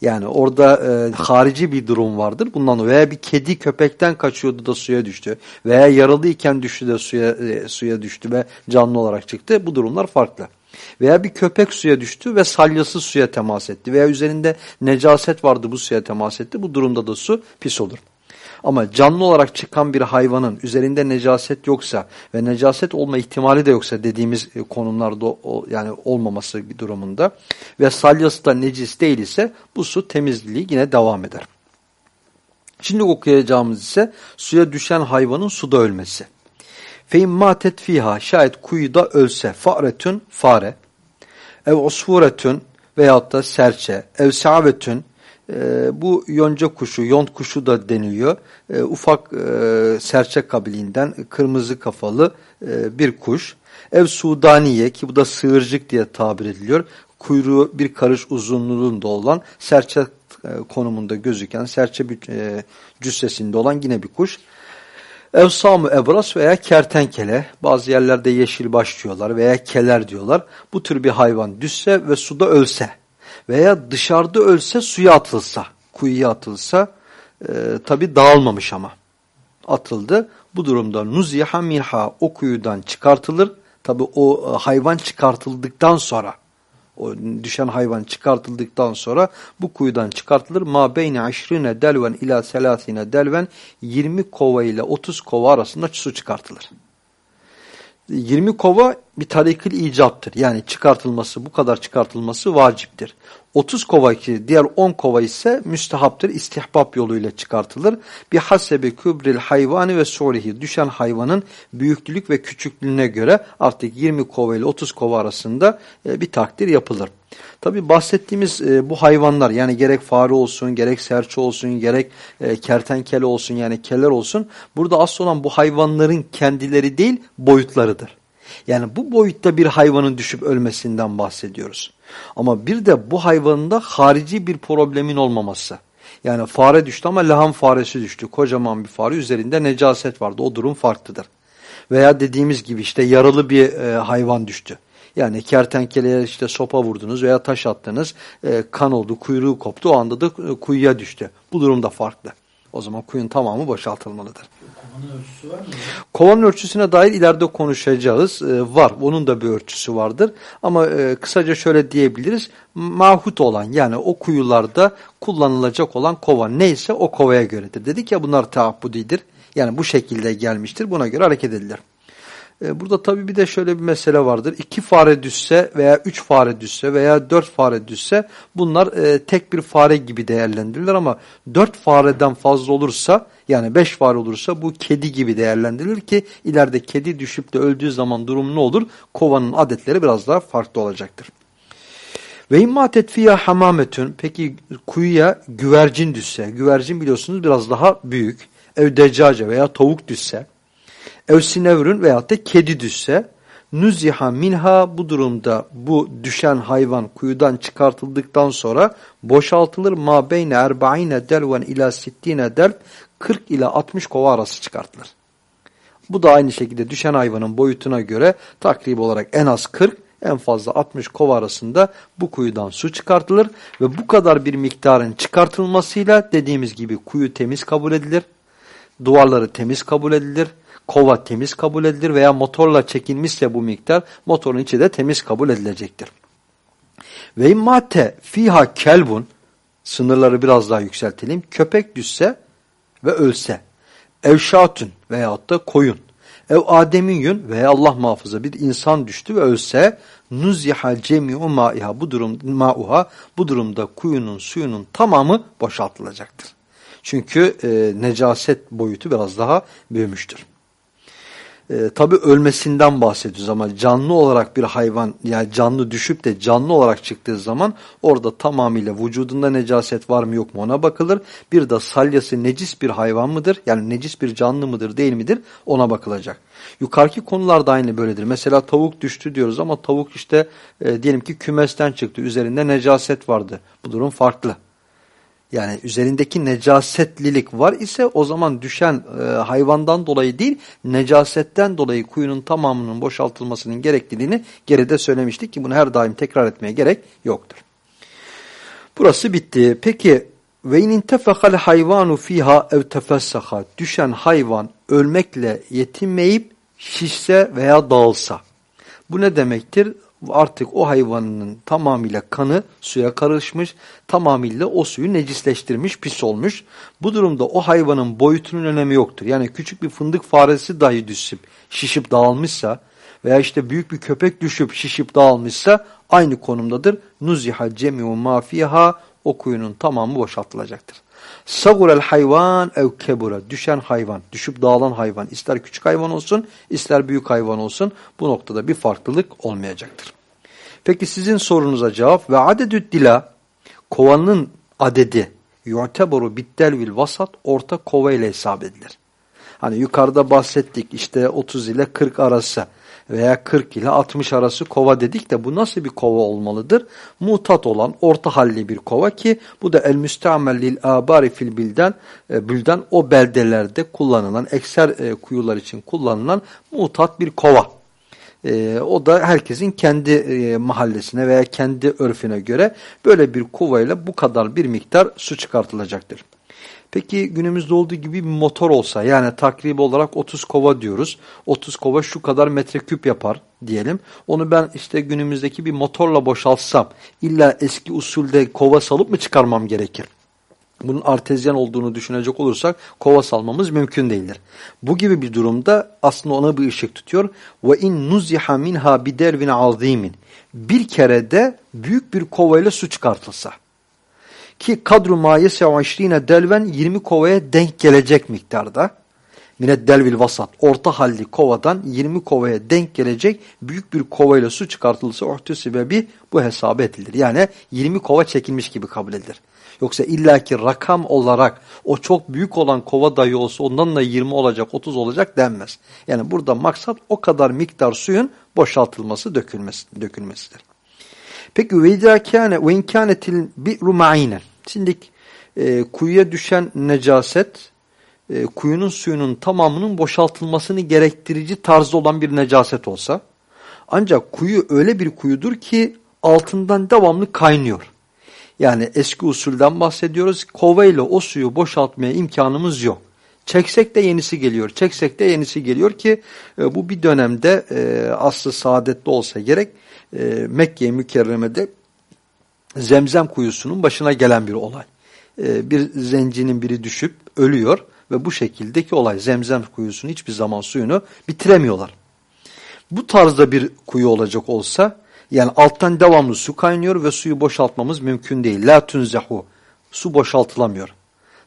Yani orada e, harici bir durum vardır. Bundan veya bir kedi köpekten kaçıyordu da suya düştü. Veya yaralıyken düştü de suya, e, suya düştü ve canlı olarak çıktı. Bu durumlar farklı. Veya bir köpek suya düştü ve salyası suya temas etti. Veya üzerinde necaset vardı bu suya temas etti. Bu durumda da su pis olur. Ama canlı olarak çıkan bir hayvanın üzerinde necaset yoksa ve necaset olma ihtimali de yoksa dediğimiz e, konumlarda yani olmaması durumunda ve salyası da necis değil ise bu su temizliği yine devam eder. Şimdi okuyacağımız ise suya düşen hayvanın suda ölmesi. Fein matet fiha şayet kuyuda ölse faretün fare ev osfuretün veyahut da serçe ev savetün e, bu yonca kuşu, yont kuşu da deniliyor. E, ufak e, serçe kabiliğinden kırmızı kafalı e, bir kuş. Ev sudaniye ki bu da sığırcık diye tabir ediliyor. Kuyruğu bir karış uzunluğunda olan serçe e, konumunda gözüken serçe e, cüssesinde olan yine bir kuş. Evsam-ı ebras veya kertenkele bazı yerlerde yeşil baş diyorlar veya keler diyorlar. Bu tür bir hayvan düşse ve suda ölse veya dışarıda ölse suya atılsa, kuyuya atılsa e, tabi dağılmamış ama atıldı. Bu durumda nuziha minha o kuyudan çıkartılır. Tabi o e, hayvan çıkartıldıktan sonra o düşen hayvan çıkartıldıktan sonra bu kuyudan çıkartılır. Ma beyne aşrine delven ila selasine delven 20 kova ile 30 kova arasında su çıkartılır. 20 kova bir tarikil icaptır. Yani çıkartılması, bu kadar çıkartılması vaciptir. 30 kova ki diğer 10 kova ise müstehaptır. İstihbap yoluyla çıkartılır. Bir hasebi kübril hayvani ve surihi düşen hayvanın büyüklük ve küçüklüğüne göre artık 20 kova ile 30 kova arasında e, bir takdir yapılır. Tabi bahsettiğimiz e, bu hayvanlar yani gerek fare olsun, gerek serçe olsun, gerek e, kertenkele olsun yani keller olsun. Burada asıl olan bu hayvanların kendileri değil boyutlarıdır. Yani bu boyutta bir hayvanın düşüp ölmesinden bahsediyoruz. Ama bir de bu hayvanın da harici bir problemin olmaması. Yani fare düştü ama lahan faresi düştü. Kocaman bir fare üzerinde necaset vardı. O durum farklıdır. Veya dediğimiz gibi işte yaralı bir e, hayvan düştü. Yani kertenkeleye işte sopa vurdunuz veya taş attınız, e, kan oldu, kuyruğu koptu, o anda da e, kuyuya düştü. Bu durum da farklı. O zaman kuyun tamamı boşaltılmalıdır. Kovanın ölçüsü var mı? Kovanın ölçüsüne dair ileride konuşacağız. Ee, var. Onun da bir ölçüsü vardır. Ama e, kısaca şöyle diyebiliriz. Mahut olan yani o kuyularda kullanılacak olan kova neyse o kovaya göredir. Dedik ya bunlar taabbudidir. Yani bu şekilde gelmiştir. Buna göre hareket edilir. E, burada tabii bir de şöyle bir mesele vardır. İki fare düşse veya üç fare düşse veya dört fare düşse bunlar e, tek bir fare gibi değerlendirilir ama dört fareden fazla olursa yani beş fare olursa bu kedi gibi değerlendirilir ki ileride kedi düşüp de öldüğü zaman durum ne olur? Kovanın adetleri biraz daha farklı olacaktır. Ve immatet fiyâ hamametün peki kuyuya güvercin düşse, güvercin biliyorsunuz biraz daha büyük, ev deccace veya tavuk düşse evsinevrün veyahut da kedi düşse nuziha minha bu durumda bu düşen hayvan kuyudan çıkartıldıktan sonra boşaltılır ma beyne erba'ine delven ila sittine del 40 ila 60 kova arası çıkartılır. Bu da aynı şekilde düşen hayvanın boyutuna göre takrib olarak en az 40 En fazla 60 kova arasında bu kuyudan su çıkartılır ve bu kadar bir miktarın çıkartılmasıyla dediğimiz gibi kuyu temiz kabul edilir. Duvarları temiz kabul edilir. Kova temiz kabul edilir veya motorla çekilmişse bu miktar motorun içi de temiz kabul edilecektir. Ve immate fiha kelbun sınırları biraz daha yükseltelim. Köpek düşse ve ölse. Evşatun veyahut da koyun. Ev ademiyün veya Allah muhafaza bir insan düştü ve ölse nuziha cemi'u ma'iha bu durum ma'uha bu durumda kuyunun suyunun tamamı boşaltılacaktır. Çünkü e, necaset boyutu biraz daha büyümüştür. E, Tabi ölmesinden bahsediyoruz ama canlı olarak bir hayvan yani canlı düşüp de canlı olarak çıktığı zaman orada tamamıyla vücudunda necaset var mı yok mu ona bakılır. Bir de salyası necis bir hayvan mıdır yani necis bir canlı mıdır değil midir ona bakılacak. Yukarıki konular da aynı böyledir. Mesela tavuk düştü diyoruz ama tavuk işte e, diyelim ki kümesten çıktı üzerinde necaset vardı bu durum farklı. Yani üzerindeki necasetlilik var ise o zaman düşen e, hayvandan dolayı değil necasetten dolayı kuyunun tamamının boşaltılmasının gerekliliğini geride söylemiştik ki bunu her daim tekrar etmeye gerek yoktur. Burası bitti. Peki ve in intefekal hayvanu fiha ev tefessaha düşen hayvan ölmekle yetinmeyip şişse veya dağılsa. Bu ne demektir? Artık o hayvanın tamamıyla kanı suya karışmış, tamamıyla o suyu necisleştirmiş, pis olmuş. Bu durumda o hayvanın boyutunun önemi yoktur. Yani küçük bir fındık faresi dahi düşüp, şişip dağılmışsa veya işte büyük bir köpek düşüp şişip dağılmışsa aynı konumdadır. Nuziha cemi'u mafiha o kuyunun tamamı boşaltılacaktır. Sagurel hayvan ev kebura. Düşen hayvan, düşüp dağılan hayvan. ister küçük hayvan olsun, ister büyük hayvan olsun. Bu noktada bir farklılık olmayacaktır. Peki sizin sorunuza cevap. Ve adedü dila, kovanın adedi, yu'teboru bittelvil vasat, orta kova ile hesap edilir. Hani yukarıda bahsettik işte 30 ile 40 arası veya 40 ile 60 arası kova dedik de bu nasıl bir kova olmalıdır? Mutat olan orta halli bir kova ki bu da el müstamel lil abari fil bilden e, bülden o beldelerde kullanılan ekser e, kuyular için kullanılan mutat bir kova. E, o da herkesin kendi e, mahallesine veya kendi örfüne göre böyle bir kovayla bu kadar bir miktar su çıkartılacaktır. Peki günümüzde olduğu gibi bir motor olsa yani takrib olarak 30 kova diyoruz. 30 kova şu kadar metreküp yapar diyelim. Onu ben işte günümüzdeki bir motorla boşaltsam illa eski usulde kova salıp mı çıkarmam gerekir? Bunun artezyen olduğunu düşünecek olursak kova salmamız mümkün değildir. Bu gibi bir durumda aslında ona bir ışık tutuyor. Ve in nuziha minha bidervin azimin. Bir kere de büyük bir kovayla su çıkartılsa. Ki kadru ma yese'u işrine delven 20 kovaya denk gelecek miktarda. Minet delvil vasat. Orta halli kovadan 20 kovaya denk gelecek büyük bir kovayla su çıkartılırsa ohtü sebebi bu hesabı edilir. Yani 20 kova çekilmiş gibi kabul edilir. Yoksa illaki rakam olarak o çok büyük olan kova dahi olsa ondan da 20 olacak 30 olacak denmez. Yani burada maksat o kadar miktar suyun boşaltılması dökülmesi, dökülmesidir. Peki ve izâ kâne ve inkânetil bi'ru ma'inen. Şimdi e, kuyuya düşen necaset e, kuyunun suyunun tamamının boşaltılmasını gerektirici tarzda olan bir necaset olsa ancak kuyu öyle bir kuyudur ki altından devamlı kaynıyor. Yani eski usulden bahsediyoruz. Kova ile o suyu boşaltmaya imkanımız yok. Çeksek de yenisi geliyor. Çeksek de yenisi geliyor ki e, bu bir dönemde e, aslı saadetli olsa gerek e, Mekke-i Mükerreme'de zemzem kuyusunun başına gelen bir olay. E, bir zencinin biri düşüp ölüyor ve bu şekildeki olay zemzem kuyusunun hiçbir zaman suyunu bitiremiyorlar. Bu tarzda bir kuyu olacak olsa yani alttan devamlı su kaynıyor ve suyu boşaltmamız mümkün değil. La tunzehu. Su boşaltılamıyor.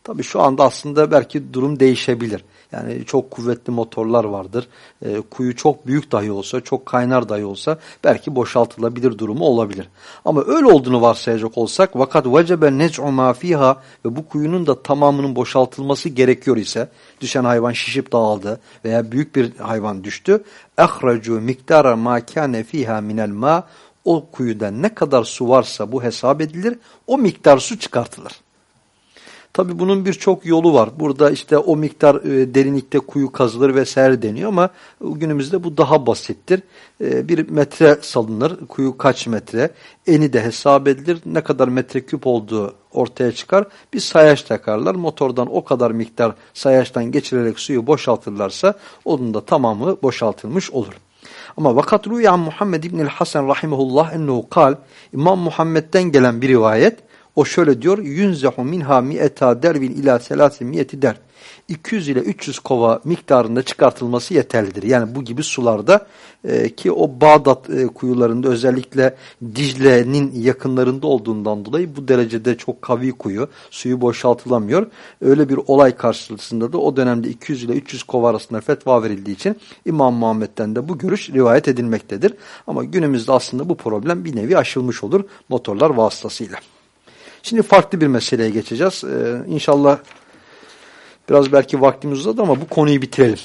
Tabii şu anda aslında belki durum değişebilir. Yani çok kuvvetli motorlar vardır. E, kuyu çok büyük dahi olsa, çok kaynar dahi olsa belki boşaltılabilir durumu olabilir. Ama öyle olduğunu varsayacak olsak vakat vecebe nez'u ma fiha ve bu kuyunun da tamamının boşaltılması gerekiyor ise düşen hayvan şişip dağıldı veya büyük bir hayvan düştü. Ehracu miktara ma kâne fiha minel ma o kuyuda ne kadar su varsa bu hesap edilir. O miktar su çıkartılır. Tabi bunun birçok yolu var. Burada işte o miktar e, derinlikte kuyu kazılır vesaire deniyor ama günümüzde bu daha basittir. E, bir metre salınır. Kuyu kaç metre? Eni de hesap edilir. Ne kadar metreküp olduğu ortaya çıkar. Bir sayaç takarlar. Motordan o kadar miktar sayaçtan geçirerek suyu boşaltırlarsa onun da tamamı boşaltılmış olur. Ama vakat rüyan Muhammed İbnül Hasan rahimehullah ennehu kal İmam Muhammed'den gelen bir rivayet o şöyle diyor yunzehu minha mi'eta dervin ila selasi mi'eti der. 200 ile 300 kova miktarında çıkartılması yeterlidir. Yani bu gibi sularda e, ki o Bağdat e, kuyularında özellikle Dicle'nin yakınlarında olduğundan dolayı bu derecede çok kavi kuyu, suyu boşaltılamıyor. Öyle bir olay karşısında da o dönemde 200 ile 300 kova arasında fetva verildiği için İmam Muhammed'den de bu görüş rivayet edilmektedir. Ama günümüzde aslında bu problem bir nevi aşılmış olur motorlar vasıtasıyla. Şimdi farklı bir meseleye geçeceğiz. Ee, inşallah biraz belki vaktimiz uzadı ama bu konuyu bitirelim.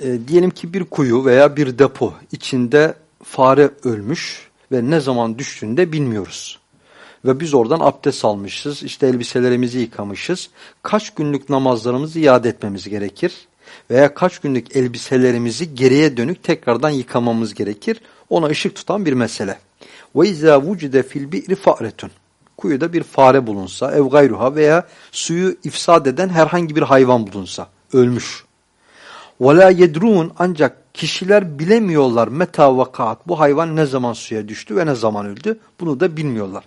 Ee, diyelim ki bir kuyu veya bir depo içinde fare ölmüş ve ne zaman düştüğünde bilmiyoruz. Ve biz oradan abdest almışız, işte elbiselerimizi yıkamışız. Kaç günlük namazlarımızı iade etmemiz gerekir? Veya kaç günlük elbiselerimizi geriye dönük tekrardan yıkamamız gerekir? Ona ışık tutan bir mesele. وَاِذَا وُجِدَ فِي الْبِئْرِ فَأْرَةٌ kuyuda bir fare bulunsa, ev gayruha veya suyu ifsad eden herhangi bir hayvan bulunsa, ölmüş. وَلَا يَدْرُونَ Ancak kişiler bilemiyorlar meta vakat, bu hayvan ne zaman suya düştü ve ne zaman öldü, bunu da bilmiyorlar.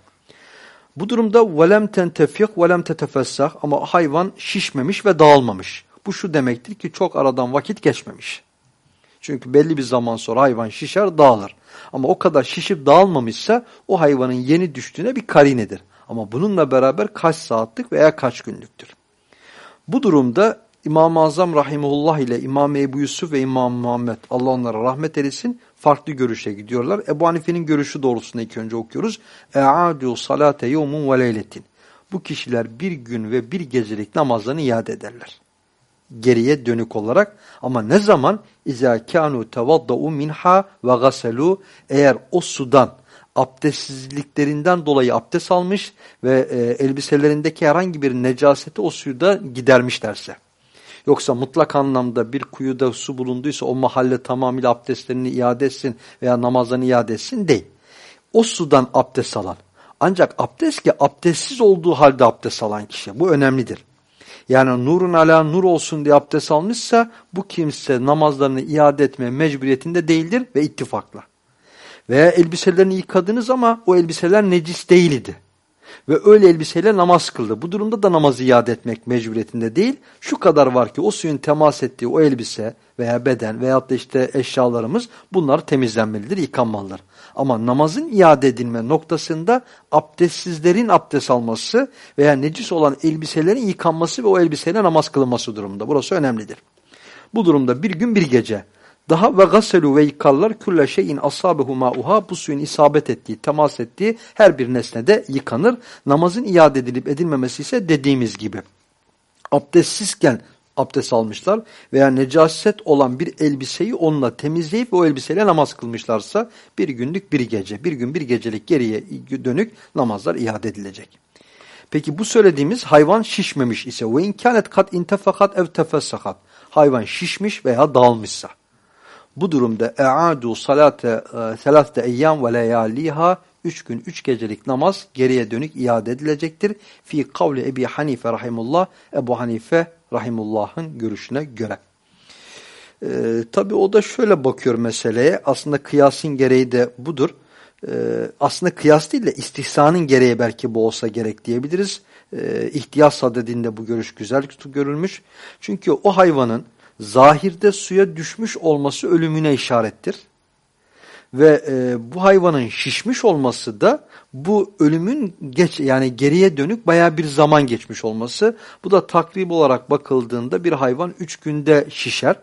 Bu durumda وَلَمْ تَنْتَفِقْ وَلَمْ تَتَفَسَّخ ama hayvan şişmemiş ve dağılmamış. Bu şu demektir ki çok aradan vakit geçmemiş. Çünkü belli bir zaman sonra hayvan şişer dağılır. Ama o kadar şişip dağılmamışsa o hayvanın yeni düştüğüne bir karinedir. Ama bununla beraber kaç saatlik veya kaç günlüktür. Bu durumda İmam-ı Azam Rahimullah ile İmam Ebu Yusuf ve İmam Muhammed Allah onlara rahmet eylesin farklı görüşe gidiyorlar. Ebu Hanife'nin görüşü doğrultusunda ilk önce okuyoruz. E'adu salate ve leyletin. Bu kişiler bir gün ve bir gecelik namazlarını iade ederler geriye dönük olarak ama ne zaman izâ kânû tevadda'u minha ve gaselu eğer o sudan abdestsizliklerinden dolayı abdest almış ve e, elbiselerindeki herhangi bir necaseti o suyu da gidermişlerse. Yoksa mutlak anlamda bir kuyuda su bulunduysa o mahalle tamamıyla abdestlerini iade etsin veya namazlarını iade etsin değil. O sudan abdest alan ancak abdest ki abdestsiz olduğu halde abdest alan kişi bu önemlidir yani nurun ala nur olsun diye abdest almışsa bu kimse namazlarını iade etmeye mecburiyetinde değildir ve ittifakla. Veya elbiselerini yıkadınız ama o elbiseler necis değildi. Ve öyle elbiseyle namaz kıldı. Bu durumda da namazı iade etmek mecburiyetinde değil. Şu kadar var ki o suyun temas ettiği o elbise veya beden veyahut da işte eşyalarımız bunlar temizlenmelidir, yıkanmalıdır. Ama namazın iade edilme noktasında abdestsizlerin abdest alması veya necis olan elbiselerin yıkanması ve o elbiseyle namaz kılınması durumunda. Burası önemlidir. Bu durumda bir gün bir gece daha ve gaselu ve yıkarlar külle şeyin asabehu ma'uha bu suyun isabet ettiği, temas ettiği her bir nesnede yıkanır. Namazın iade edilip edilmemesi ise dediğimiz gibi. Abdestsizken abdest almışlar veya necaset olan bir elbiseyi onunla temizleyip o elbiseyle namaz kılmışlarsa bir günlük bir gece, bir gün bir gecelik geriye dönük namazlar iade edilecek. Peki bu söylediğimiz hayvan şişmemiş ise ve imkanet kat intefakat ev tefessakat hayvan şişmiş veya dağılmışsa bu durumda e'adu salate e, selaste eyyam ve leyaliha üç gün üç gecelik namaz geriye dönük iade edilecektir. Fi kavli Ebi Hanife rahimullah Ebu Hanife rahimullah'ın görüşüne göre. Ee, Tabi o da şöyle bakıyor meseleye. Aslında kıyasın gereği de budur. Ee, aslında kıyas değil de istihsanın gereği belki bu olsa gerek diyebiliriz. Ee, ihtiyaç sadedinde bu görüş güzel görülmüş. Çünkü o hayvanın zahirde suya düşmüş olması ölümüne işarettir. Ve e, bu hayvanın şişmiş olması da bu ölümün geç yani geriye dönük baya bir zaman geçmiş olması. Bu da takrib olarak bakıldığında bir hayvan üç günde şişer.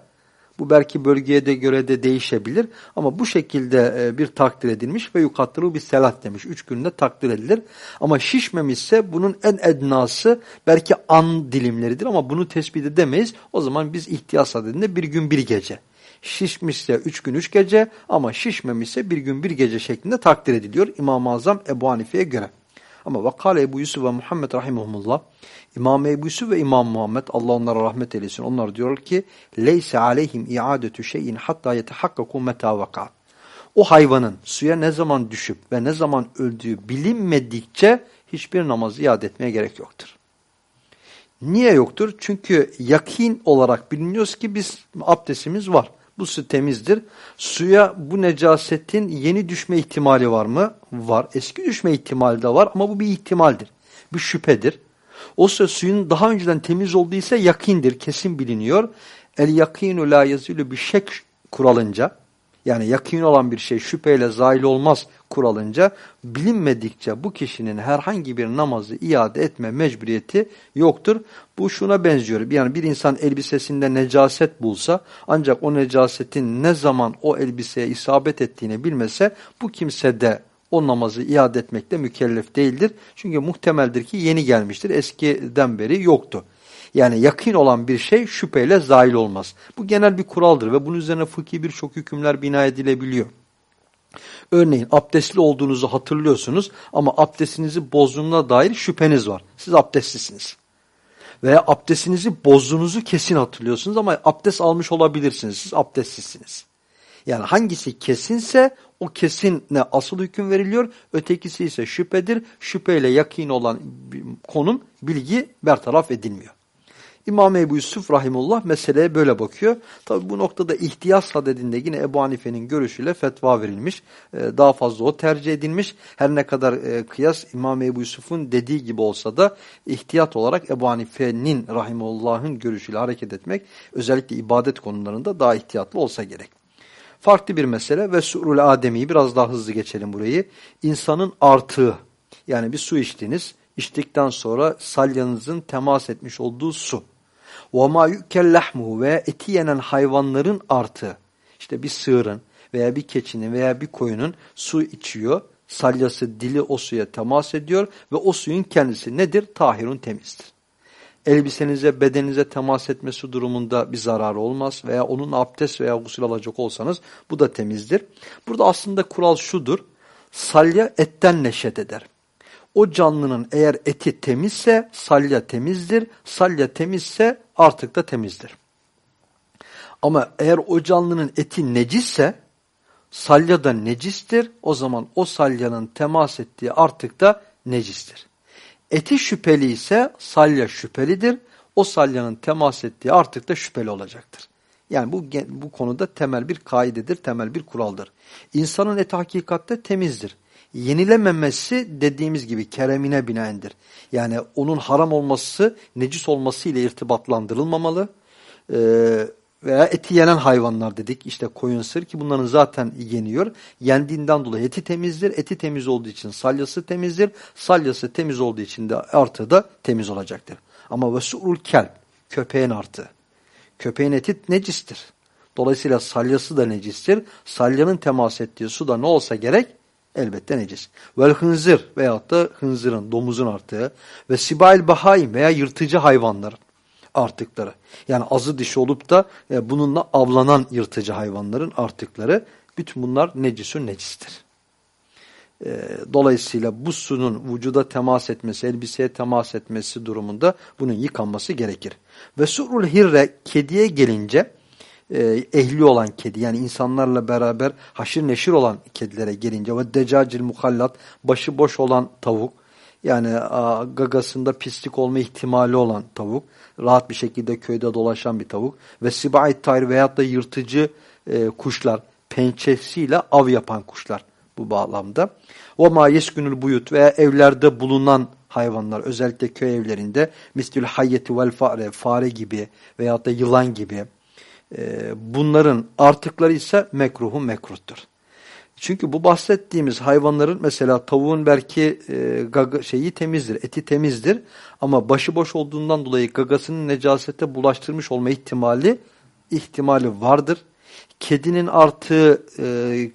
Bu belki bölgeye de göre de değişebilir ama bu şekilde e, bir takdir edilmiş ve yukattıru bir selat demiş. Üç günde takdir edilir. Ama şişmemişse bunun en ednası belki an dilimleridir ama bunu tespit edemeyiz. O zaman biz ihtiyaç adedinde bir gün bir gece. Şişmişse üç gün üç gece ama şişmemişse bir gün bir gece şeklinde takdir ediliyor İmam-ı Azam Ebu Hanife'ye göre. Ama vakale Ebu Yusuf ve Muhammed rahimahumullah İmam Ebu Yusuf ve İmam Muhammed Allah onlara rahmet eylesin. Onlar diyorlar ki leyse aleyhim iadetü şeyin hatta yetehakkaku meta vaka. O hayvanın suya ne zaman düşüp ve ne zaman öldüğü bilinmedikçe hiçbir namazı iade etmeye gerek yoktur. Niye yoktur? Çünkü yakin olarak biliniyoruz ki biz abdestimiz var. Bu su temizdir. Suya bu necasetin yeni düşme ihtimali var mı? Var. Eski düşme ihtimali de var ama bu bir ihtimaldir. Bir şüphedir. O suyun daha önceden temiz olduysa yakindir. Kesin biliniyor. El yakinu la yazülü bir şek kuralınca yani yakin olan bir şey şüpheyle zahil olmaz kuralınca bilinmedikçe bu kişinin herhangi bir namazı iade etme mecburiyeti yoktur. Bu şuna benziyor. Yani bir insan elbisesinde necaset bulsa ancak o necasetin ne zaman o elbiseye isabet ettiğini bilmese bu kimse de o namazı iade etmekte mükellef değildir. Çünkü muhtemeldir ki yeni gelmiştir. Eskiden beri yoktu. Yani yakın olan bir şey şüpheyle zahil olmaz. Bu genel bir kuraldır ve bunun üzerine fıkhi birçok hükümler bina edilebiliyor. Örneğin abdestli olduğunuzu hatırlıyorsunuz ama abdestinizi bozduğuna dair şüpheniz var. Siz abdestlisiniz. Veya abdestinizi bozduğunuzu kesin hatırlıyorsunuz ama abdest almış olabilirsiniz. Siz abdestsizsiniz. Yani hangisi kesinse o kesinle asıl hüküm veriliyor. Ötekisi ise şüphedir. Şüpheyle yakin olan konum bilgi bertaraf edilmiyor. İmam Ebu Yusuf Rahimullah meseleye böyle bakıyor. Tabi bu noktada ihtiyas sadedinde yine Ebu Hanife'nin görüşüyle fetva verilmiş. Ee, daha fazla o tercih edilmiş. Her ne kadar e, kıyas İmam Ebu Yusuf'un dediği gibi olsa da ihtiyat olarak Ebu Hanife'nin Rahimullah'ın görüşüyle hareket etmek özellikle ibadet konularında daha ihtiyatlı olsa gerek. Farklı bir mesele ve surul ademi biraz daha hızlı geçelim burayı. İnsanın artığı yani bir su içtiniz. içtikten sonra salyanızın temas etmiş olduğu su. وَمَا يُكَلَّحْمُهُ veya eti yenen hayvanların artığı. İşte bir sığırın veya bir keçinin veya bir koyunun su içiyor. Salyası dili o suya temas ediyor ve o suyun kendisi nedir? Tahirun temizdir. Elbisenize, bedeninize temas etmesi durumunda bir zararı olmaz veya onun abdest veya gusül alacak olsanız bu da temizdir. Burada aslında kural şudur. Salya etten neşet eder. O canlının eğer eti temizse salya temizdir. Salya temizse artık da temizdir. Ama eğer o canlının eti necisse salya da necistir. O zaman o salyanın temas ettiği artık da necistir. Eti şüpheli ise salya şüphelidir. O salyanın temas ettiği artık da şüpheli olacaktır. Yani bu, bu konuda temel bir kaidedir, temel bir kuraldır. İnsanın eti hakikatte temizdir yenilememesi dediğimiz gibi keremine binaendir. Yani onun haram olması necis olması ile irtibatlandırılmamalı. Ee, veya eti yenen hayvanlar dedik. İşte koyun sır ki bunların zaten yeniyor. Yendiğinden dolayı eti temizdir. Eti temiz olduğu için salyası temizdir. Salyası temiz olduğu için de artı da temiz olacaktır. Ama vesurul kelp köpeğin artı. Köpeğin eti necistir. Dolayısıyla salyası da necistir. Salyanın temas ettiği su da ne olsa gerek? Elbette necis. Vel hınzır veyahut da hınzırın, domuzun artığı ve sibail bahaim veya yırtıcı hayvanların artıkları. Yani azı dişi olup da e, bununla avlanan yırtıcı hayvanların artıkları. Bütün bunlar necisün necistir. E, dolayısıyla bu sunun vücuda temas etmesi, elbiseye temas etmesi durumunda bunun yıkanması gerekir. Ve surul hirre kediye gelince e, ehli olan kedi yani insanlarla beraber haşir neşir olan kedilere gelince ve decacil muhallat başı boş olan tavuk yani a, gagasında pislik olma ihtimali olan tavuk rahat bir şekilde köyde dolaşan bir tavuk ve sibait tayr veyahut da yırtıcı e, kuşlar pençesiyle av yapan kuşlar bu bağlamda. O ma yeskünül buyut veya evlerde bulunan hayvanlar özellikle köy evlerinde mislül hayyeti vel fare fare gibi veyahut da yılan gibi ee, bunların artıkları ise mekruhu mekruhtur. Çünkü bu bahsettiğimiz hayvanların mesela tavuğun belki e, şeyi temizdir, eti temizdir ama başıboş olduğundan dolayı gagasının necasete bulaştırmış olma ihtimali ihtimali vardır. Kedinin artığı e,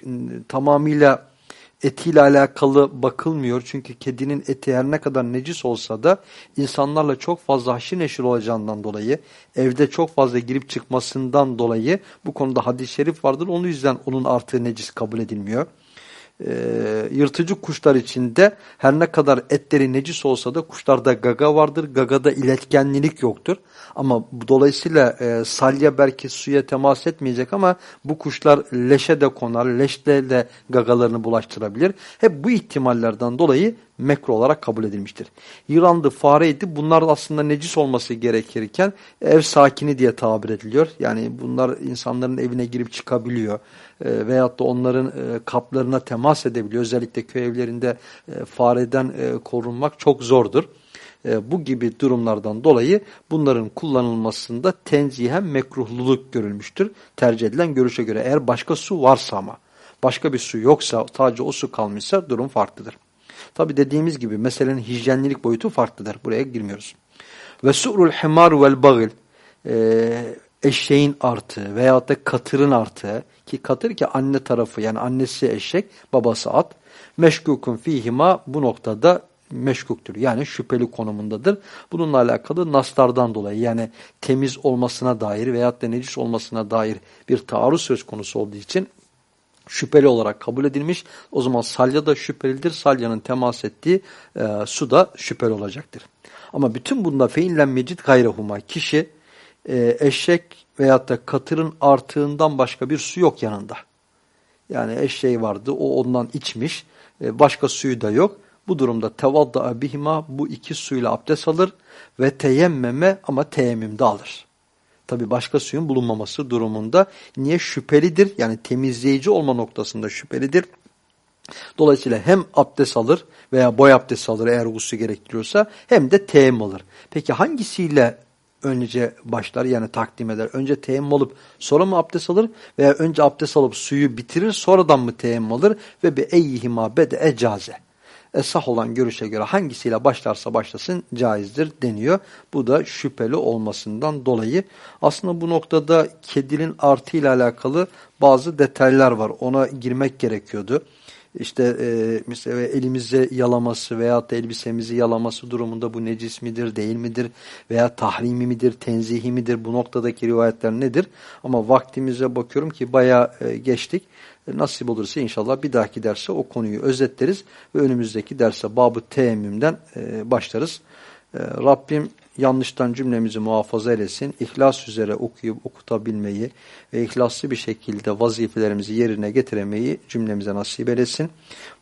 tamamıyla etiyle alakalı bakılmıyor. Çünkü kedinin eti her ne kadar necis olsa da insanlarla çok fazla haşir neşir olacağından dolayı, evde çok fazla girip çıkmasından dolayı bu konuda hadis-i şerif vardır. Onun yüzden onun artığı necis kabul edilmiyor. E, yırtıcı kuşlar içinde her ne kadar etleri necis olsa da kuşlarda gaga vardır. Gagada iletkenlilik yoktur. Ama dolayısıyla e, salya belki suya temas etmeyecek ama bu kuşlar leşe de konar, leşle de gagalarını bulaştırabilir. Hep bu ihtimallerden dolayı mekruh olarak kabul edilmiştir. Yılandı, fareydi bunlar aslında necis olması gerekirken ev sakini diye tabir ediliyor. Yani bunlar insanların evine girip çıkabiliyor e, veyahut da onların e, kaplarına temas edebiliyor. Özellikle köy evlerinde e, fareden e, korunmak çok zordur. E, bu gibi durumlardan dolayı bunların kullanılmasında tenzihen mekruhluluk görülmüştür. Tercih edilen görüşe göre eğer başka su varsa ama başka bir su yoksa sadece o su kalmışsa durum farklıdır. Tabi dediğimiz gibi meselenin hijyenlilik boyutu farklıdır. Buraya girmiyoruz. Ve su'rul himar vel bagil e, eşeğin artığı veyahut da katırın artığı ki katır ki anne tarafı yani annesi eşek babası at meşkukun fihima bu noktada meşkuktur. Yani şüpheli konumundadır. Bununla alakalı naslardan dolayı yani temiz olmasına dair veyahut da necis olmasına dair bir taarruz söz konusu olduğu için şüpheli olarak kabul edilmiş. O zaman salya da şüphelidir. Salyanın temas ettiği e, su da şüpheli olacaktır. Ama bütün bunda feinlen mecid gayrehuma kişi e, eşek veyahut da katırın artığından başka bir su yok yanında. Yani eşeği vardı o ondan içmiş e, başka suyu da yok. Bu durumda tevadda bihima bu iki suyla abdest alır ve teyemmeme ama teyemmümde alır. Tabi başka suyun bulunmaması durumunda niye şüphelidir? Yani temizleyici olma noktasında şüphelidir. Dolayısıyla hem abdest alır veya boy abdest alır eğer gusül gerektiriyorsa hem de teyemmüm alır. Peki hangisiyle önce başlar yani takdim eder? Önce teyemmüm alıp sonra mı abdest alır veya önce abdest alıp suyu bitirir sonradan mı teyemmüm alır ve bir eyyihima bede ecaze esah olan görüşe göre hangisiyle başlarsa başlasın caizdir deniyor. Bu da şüpheli olmasından dolayı. Aslında bu noktada kedinin artı ile alakalı bazı detaylar var. Ona girmek gerekiyordu. İşte e, mesela elimize yalaması veya da elbisemizi yalaması durumunda bu necis midir, değil midir veya tahrimi midir, tenzihi midir bu noktadaki rivayetler nedir? Ama vaktimize bakıyorum ki bayağı e, geçtik. E, nasip olursa inşallah bir dahaki derse o konuyu özetleriz ve önümüzdeki derse babı teyemmümden e, başlarız. E, Rabbim yanlıştan cümlemizi muhafaza eylesin. İhlas üzere okuyup okutabilmeyi ve ihlaslı bir şekilde vazifelerimizi yerine getiremeyi cümlemize nasip eylesin.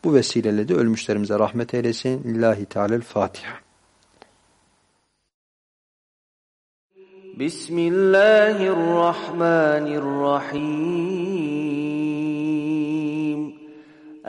Bu vesileyle de ölmüşlerimize rahmet eylesin. Lillahi Teala'l-Fatiha. Bismillahirrahmanirrahim.